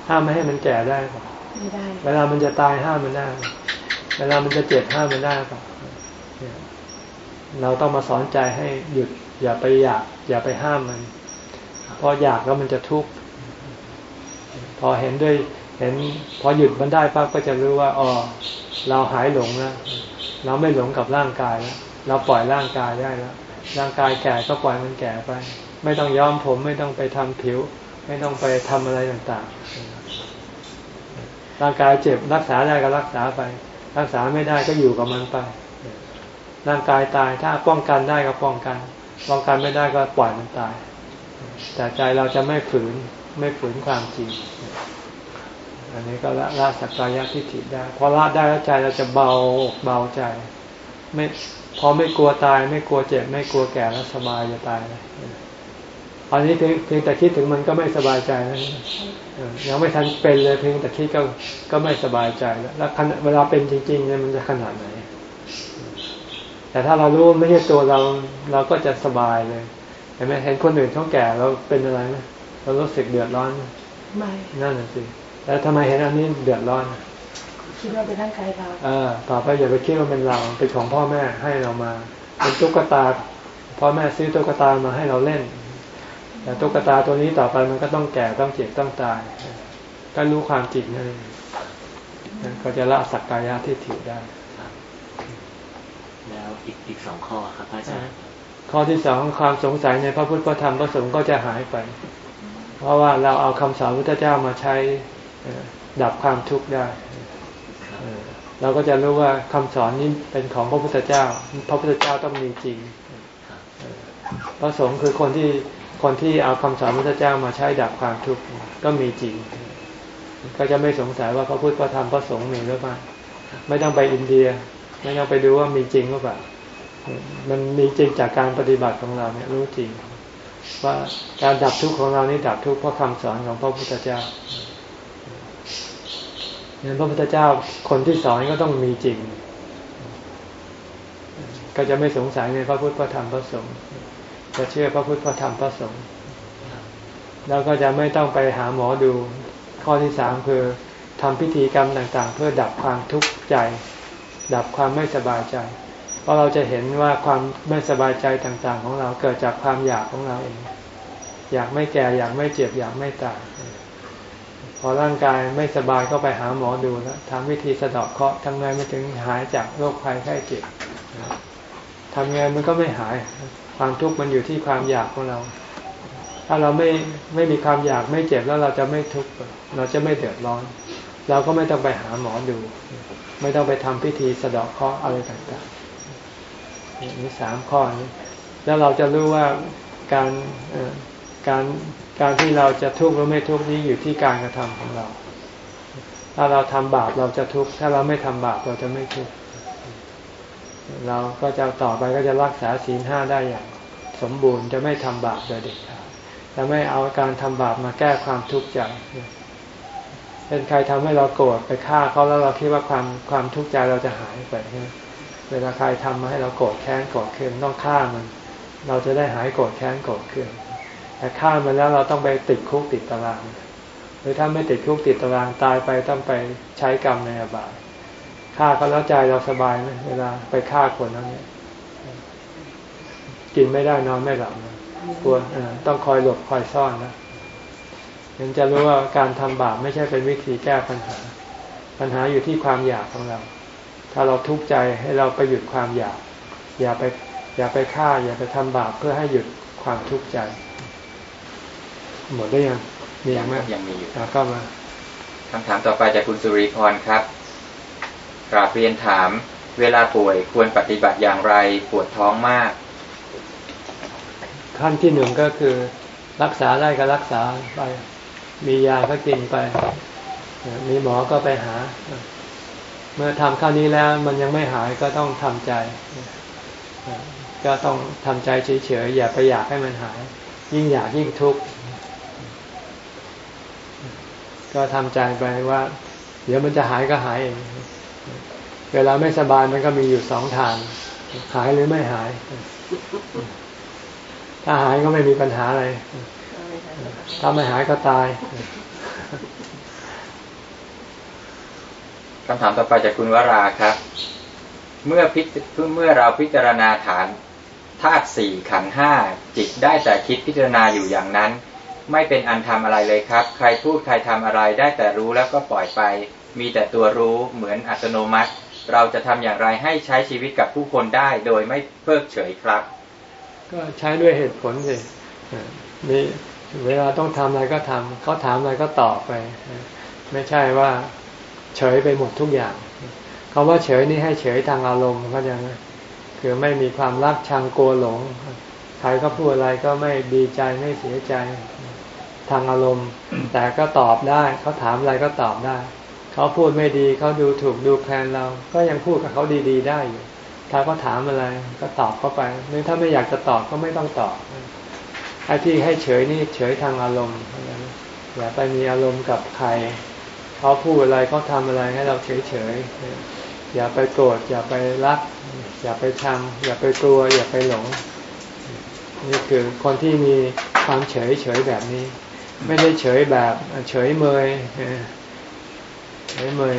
ห้ามไม่ให้มันแก่ได้เปล่าไม่ได้ เวลามันจะตายห้ามมันได้ เวลามันจะเจ็บห้ามมันได้เปล่าเราต้องมาสอนใจให้หยุดอย่าไปอยาก อย่าไปห้ามมันพออยากแล้วมันจะทุกข์ พอเห็นด้วยเห็นพอหยุดมันได้ปั๊บก็จะรู้ว่าอ๋อเราหายหลงแล้วเราไม่หลงกับร่างกายแล้วเราปล่อยร่างกายได้แล้วร่างกายแก่ก็ปล่อยมันแก่ไป ไม่ต้องย้อมผมไม่ต้องไปทำผิว ไม่ต้องไปทำอะไรต่างๆ ร่างกายเจ็บรักษาได้ก็รักษาไป รักษาไม่ได้ก็อยู่กับมันไป ร่างกายตายถ้าป้องกันได้ก็ป้องกัน ป้องกันไม่ได้ก็ปล่อยมันตาย แต่ใจเราจะไม่ฝืนไม่ฝืนความจริง อันนี้ก็ละละสักกายทิฏฐิได้พอละได้แล้วใจเราจะเบาเบาใจ ไม่พอไม่กลัวตาย ไม่กลัวเจ็บ ไม่กลัวแก่แล้วสบายจะตายเลยตอนนี้เพียงเพียงแต่คิดถึงมันก็ไม่สบายใจแล้วยังไม่ทันเป็นเลยเพียงแต่คิดก็ก็ไม่สบายใจแล้วแล้วเวลาเป็นจริงๆเนี่ยมันจะขนาดไหนแต่ถ้าเรารู้ไม่ใช่ตัวเราเราก็จะสบายเลยเห็นไหมเห็นคนอื่นเขาแก่เราเป็นอะไรไหมเรารู้สึกเดือดร้อนไม่นั่นแหละสิ แล้วทำไมเห็นอันนี้เดือดร้อนคิดว่าเป็นร่างกายเราเออต่อไปอย่าไปคิดว่าเป็นเราเป็นของพ่อแม่ให้เรามา เป็นตุ๊กตา พ่อแม่ซื้อตุ๊กตามาให้เราเล่นแต่ตุ๊กตาตัวนี้ต่อไปมันก็ต้องแก่ต้องเจ็บต้องตาย ก็รู้ความจริงนั่นเองก็จะละสักกายะที่ถิได้ แล้วอีกอีกสองข้อครับอาจารย์ข้อที่สองความสงสัยในพระพุทธพระธรรมพระสงฆ์ก็จะหายไป เพราะว่าเราเอาคำสอนพระพุทธเจ้ามาใช้ ดับความทุกข์ได้เราก็จะรู้ว่าคำสอนนี้เป็นของพระพุทธเจ้า พระพุทธเจ้าต้องมีจริง พระสงฆ์คือคนที่คนที่เอาคำสอนพระพุทธเจ้ามาใช้ดับความทุกข์ก็มีจริง ก็จะไม่สงสัยว่าพระพุทธพระธรรมพระสงฆ์มีหรือเปล่าไม่ต้องไปอินเดีย ไม่ต้องไปดูว่ามีจริงหรือเปล่ามันมีจริงจากการปฏิบัติของเราเนี่ยรู้จริง ว่าการดับทุกข์ของเรานี่ดับทุกข์เพราะคำสอนของพระพุทธเจ้า นี่ยพระพุทธเจ้าคนที่สอนก็ต้องมีจริง ก็จะไม่สงสัยในพระพุทธพระธรรมพระสงฆ์จะเชื่อพระพุทธพระธรรมพระสงฆ์แล้วก็จะไม่ต้องไปหาหมอดู ข้อที่สามคือทำพิธีกรรมต่างๆ เพื่อดับความทุกข์ใจ ดับความไม่สบายใจ เพราะเราจะเห็นว่าความไม่สบายใจต่างๆ ของเราเกิดจากความอยากของเราเอง อยากไม่แก่อยากไม่เจ็บอยากไม่ตาย พอร่างกายไม่สบายก็ไปหาหมอดูแล้วทำวิธีสะเดาะเคราะห์ทำไงมันถึงหายจากโรคภัยไข้เจ็บทำไงมันก็ไม่หาย ความทุกข์มันอยู่ที่ความอยากของเรา ถ้าเราไม่ไม่มีความอยากไม่เจ็บแล้วเราจะไม่ทุกข์เราจะไม่เดือดร้อน เราก็ไม่ต้องไปหาหมอดู ไม่ต้องไปทำพิธีสะเดาะเคราะห์อะไรต่างๆนี่สามข้อนี้แล้วเราจะรู้ว่าการการ การที่เราจะทุกข์หรือไม่ทุกข์นี้อยู่ที่การกระทำของเรา ถ้าเราทำบาปเราจะทุกข์ ถ้าเราไม่ทำบาปเราจะไม่ทุกข์ เราก็จะต่อไปก็จะรักษาศีลห้าได้อย่าง สมบูรณ์จะไม่ทำบาปโดยเด็ดขาดจะไม่เอาการทำบาปมาแก้ความทุกข์ใจเป็นใครทำให้เราโกรธไปฆ่าเขาแล้วเราคิดว่าความความทุกข์ใจเราจะหายไปเวลาใครทำมาให้เราโกรธแค้นโกรธเคืองต้องฆ่ามัน เราจะได้หายโกรธแค้นโกรธเคือง แต่ฆ่ามันแล้วเราต้องไปติดคุกติดตาราง หรือถ้าไม่ติดคุกติดตารางตายไปต้องไปใช้กรรมในอบายฆ่าเขาแล้วใจเราสบายไหมเวลาไปฆ่าคนนั้นเนี่ยกินไม่ได้นอนไม่หลับกลัวต้องคอยหลบคอยซ่อนนะยังจะรู้ว่าการทำบาปไม่ใช่เป็นวิธีแก้ปัญหา ปัญหาอยู่ที่ความอยากของเรา ถ้าเราทุกข์ใจให้เราไปหยุดความอยาก อย่าไปอย่าไปฆ่า อย่าไปทำบาปเพื่อให้หยุดความทุกข์ใจ หมดได้ยังมียังไหมยังมีอยู่ก็มาคำถามต่อไปจากคุณสุริพรครับกราบเรียนถาม เวลาป่วยควรปฏิบัติอย่างไรปวดท้องมาก ขั้นที่หนึ่งก็คือรักษาได้ก็รักษาไป มียาก็กินไป มีหมอก็ไปหา เมื่อทำข้านี้แล้วมันยังไม่หายก็ต้องทำใจ ก็ต้องทำใจเฉยๆอย่าไปอยากให้มันหาย ยิ่งอยากยิ่งทุกข์ ก็ทำใจไปว่า เดี๋ยวมันจะหายก็หายเอง เวลาไม่สบายมันก็มีอยู่สองทาง หายหรือไม่หาย ถ้าหายก็ไม่มีปัญหาอะไร ถ้าไม่หายก็ตายคำถามต่อไปจากคุณวราครับ เมื่อพิเมื่อเราพิจารณาฐานธาตุสี่ขันห้าจิตได้แต่คิดพิจารณาอยู่อย่างนั้น ไม่เป็นอันทำอะไรเลยครับ ใครพูดใครทำอะไรได้แต่รู้แล้วก็ปล่อยไป มีแต่ตัวรู้เหมือนอัตโนมัติ เราจะทำอย่างไรให้ใช้ชีวิตกับผู้คนได้โดยไม่เพิกเฉยครับ ก็ใช้ด้วยเหตุผลสิมีเวลาต้องทำอะไรก็ทำเขาถามอะไรก็ตอบไป ไม่ใช่ว่าเฉยไปหมดทุกอย่างคาว่าเฉยนี่ให้เฉยทางอารมณ์เขาอย่างคือไม่มีความรักชังกลัวหลง ใครก็พูดอะไรก็ไม่ดีใจไม่เสียใจ ทางอารมณ์ แต่ก็ตอบได้เขาถามอะไรก็ตอบได้ เขาพูดไม่ดีเขาดูถูกดูแคลนเรา ก็ยังพูดกับเขาดีๆ ได้อยู่ถ้าเขาถามอะไรก็ตอบเข้าไปไม่ถ้าไม่อยากจะตอบก็ไม่ต้องตอบไอ้ที่ให้เฉยนี่เฉยทางอารมณ์อย่าไปมีอารมณ์กับใครเขาพูดอะไรเขาทาอะไรให้เราเฉยเฉยอย่าไปโกรธอย่าไปรัก อย่าไปชังอย่าไปกลัว อย่าไปหลง นี่คือคนที่มีความเฉยเฉยแบบนี้ ไม่ได้เฉยแบบเฉยเมยไม่เมย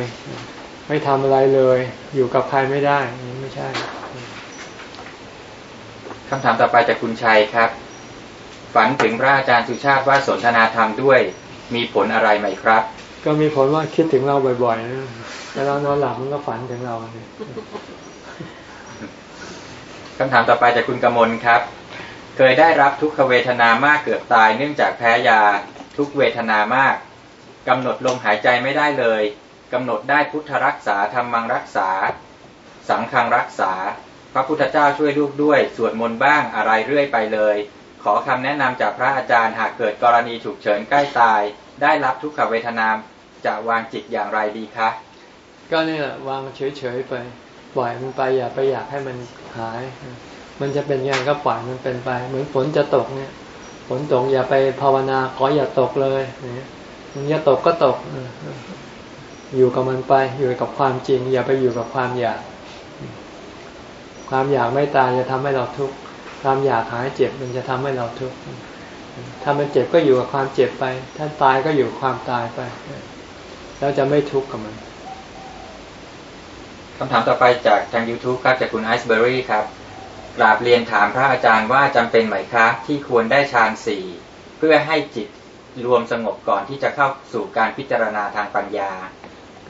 ไม่ทำอะไรเลย อยู่กับใครไม่ได้นี่ไม่ใช่คำถามต่อไปจากคุณชัยครับ ฝันถึงพระอาจารย์สุชาติว่าสนทนาธรรมด้วย มีผลอะไรไหมครับ ก็มีผลว่าคิดถึงเราบ่อยๆนะเวลานอนหลับมันก็ฝันถึงเราเนี่ยคำถามต่อไปจากคุณกมลครับ เคยได้รับทุกขเวทนามากเกือบตายเนื่องจากแพ้ยา ทุกเวทนามากกำหนดลมหายใจไม่ได้เลยกำหนดได้พุทธรักษาธรรมังรักษา สังฆังรักษา พระพุทธเจ้าช่วยลูกด้วย สวดมนต์บ้างอะไรเรื่อยไปเลย ขอคำแนะนำจากพระอาจารย์หากเกิดกรณีฉุกเฉินใกล้ตาย ได้รับทุกขเวทนามจะวางจิตอย่างไรดีคะ ก็นี่แหละวางเฉยๆไป ปล่อยมันไปอย่าไปอยากให้มันหาย มันจะเป็นยังไงก็ปล่อยมันเป็นไป เหมือนฝนจะตกเนี่ย ฝนตกอย่าไปภาวนาขออย่าตกเลยมันจะตกก็ตก อยู่กับมันไปอยู่กับความจริง อย่าไปอยู่กับความอยาก ความอยากไม่ตายจะทำให้เราทุกข์ความอยากหายเจ็บมันจะทำให้เราทุกข์ถ้ามันเจ็บก็อยู่กับความเจ็บไป ถ้าตายก็อยู่ความตายไป แล้วจะไม่ทุกข์กับมันคำถามต่อไปจากทาง YouTube ครับจากคุณไอซ์เบอรี่ครับ กราบเรียนถามพระอาจารย์ว่าจำเป็นไหมคะที่ควรได้ฌานสี่เพื่อให้จิตรวมสงบก่อนที่จะเข้าสู่การพิจารณาทางปัญญา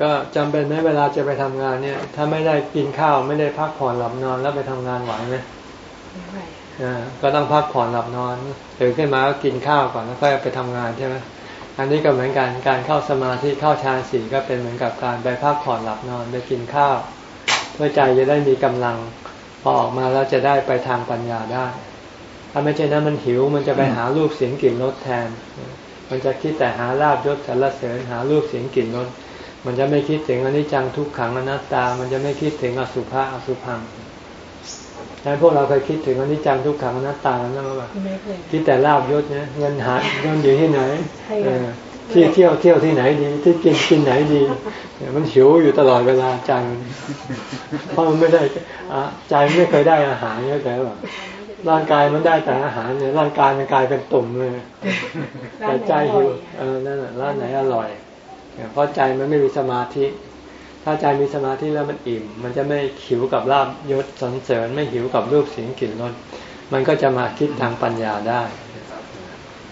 ก็จำเป็นไหมเวลาจะไปทำงานเนี่ย ถ้าไม่ได้กินข้าวไม่ได้พักผ่อนหลับนอนแล้วไปทำงานไหวไหมไม่ก็ต้องพักผ่อนหลับนอนตื่นขึ้นมาก็กินข้าวก่อนแล้วค่อยไปทำงานใช่ไหมอันนี้ก็เหมือนกันการเข้าสมาธิเข้าฌานสี่ก็เป็นเหมือนกับการไปพักผ่อนหลับนอนไปกินข้าวเพื่อใจจะได้มีกำลัง พอออกมาแล้วจะได้ไปทางปัญญาได้ ถ้าไม่ใช่นั้นมันหิว มันจะไปหารูปเสียงกลิ่นรสแทน มันจะคิดแต่หาลาบยศสรรเสริญหารูปเสียงกลิ่นรสมันจะไม่คิดถึงอนิจจังทุกขังอนัตตา มันจะไม่คิดถึงอสุภะอสุพังแต่พวกเราเคยคิดถึงอนิจจังทุกขังอนัตตาแล้วนะว่าคิดแต่ลาบยศเนี่ยเงินหาเงินอยู่ที่ไหน ที่เที่ยวเที่ยวที่ไหนดี ที่กินกินไหนดี มันหิวอยู่ตลอดเวลาใจเพราะมันไม่ได้ใจไม่เคยได้อาหารเนี่ยแต่ว่าร่างกายมันได้แต่อาหารเนี่ยร่างกายมันกลายเป็นตุ่มเลยแต่ใจหิวเออนั่นแหละร้านไหนอร่อยเพราะใจมันไม่มีสมาธิ ถ้าใจมีสมาธิแล้วมันอิ่ม มันจะไม่หิวกับลาบยศสรรเสริญ ไม่หิวกับรูปเสียงกลิ่นรสมันก็จะมาคิดทางปัญญาได้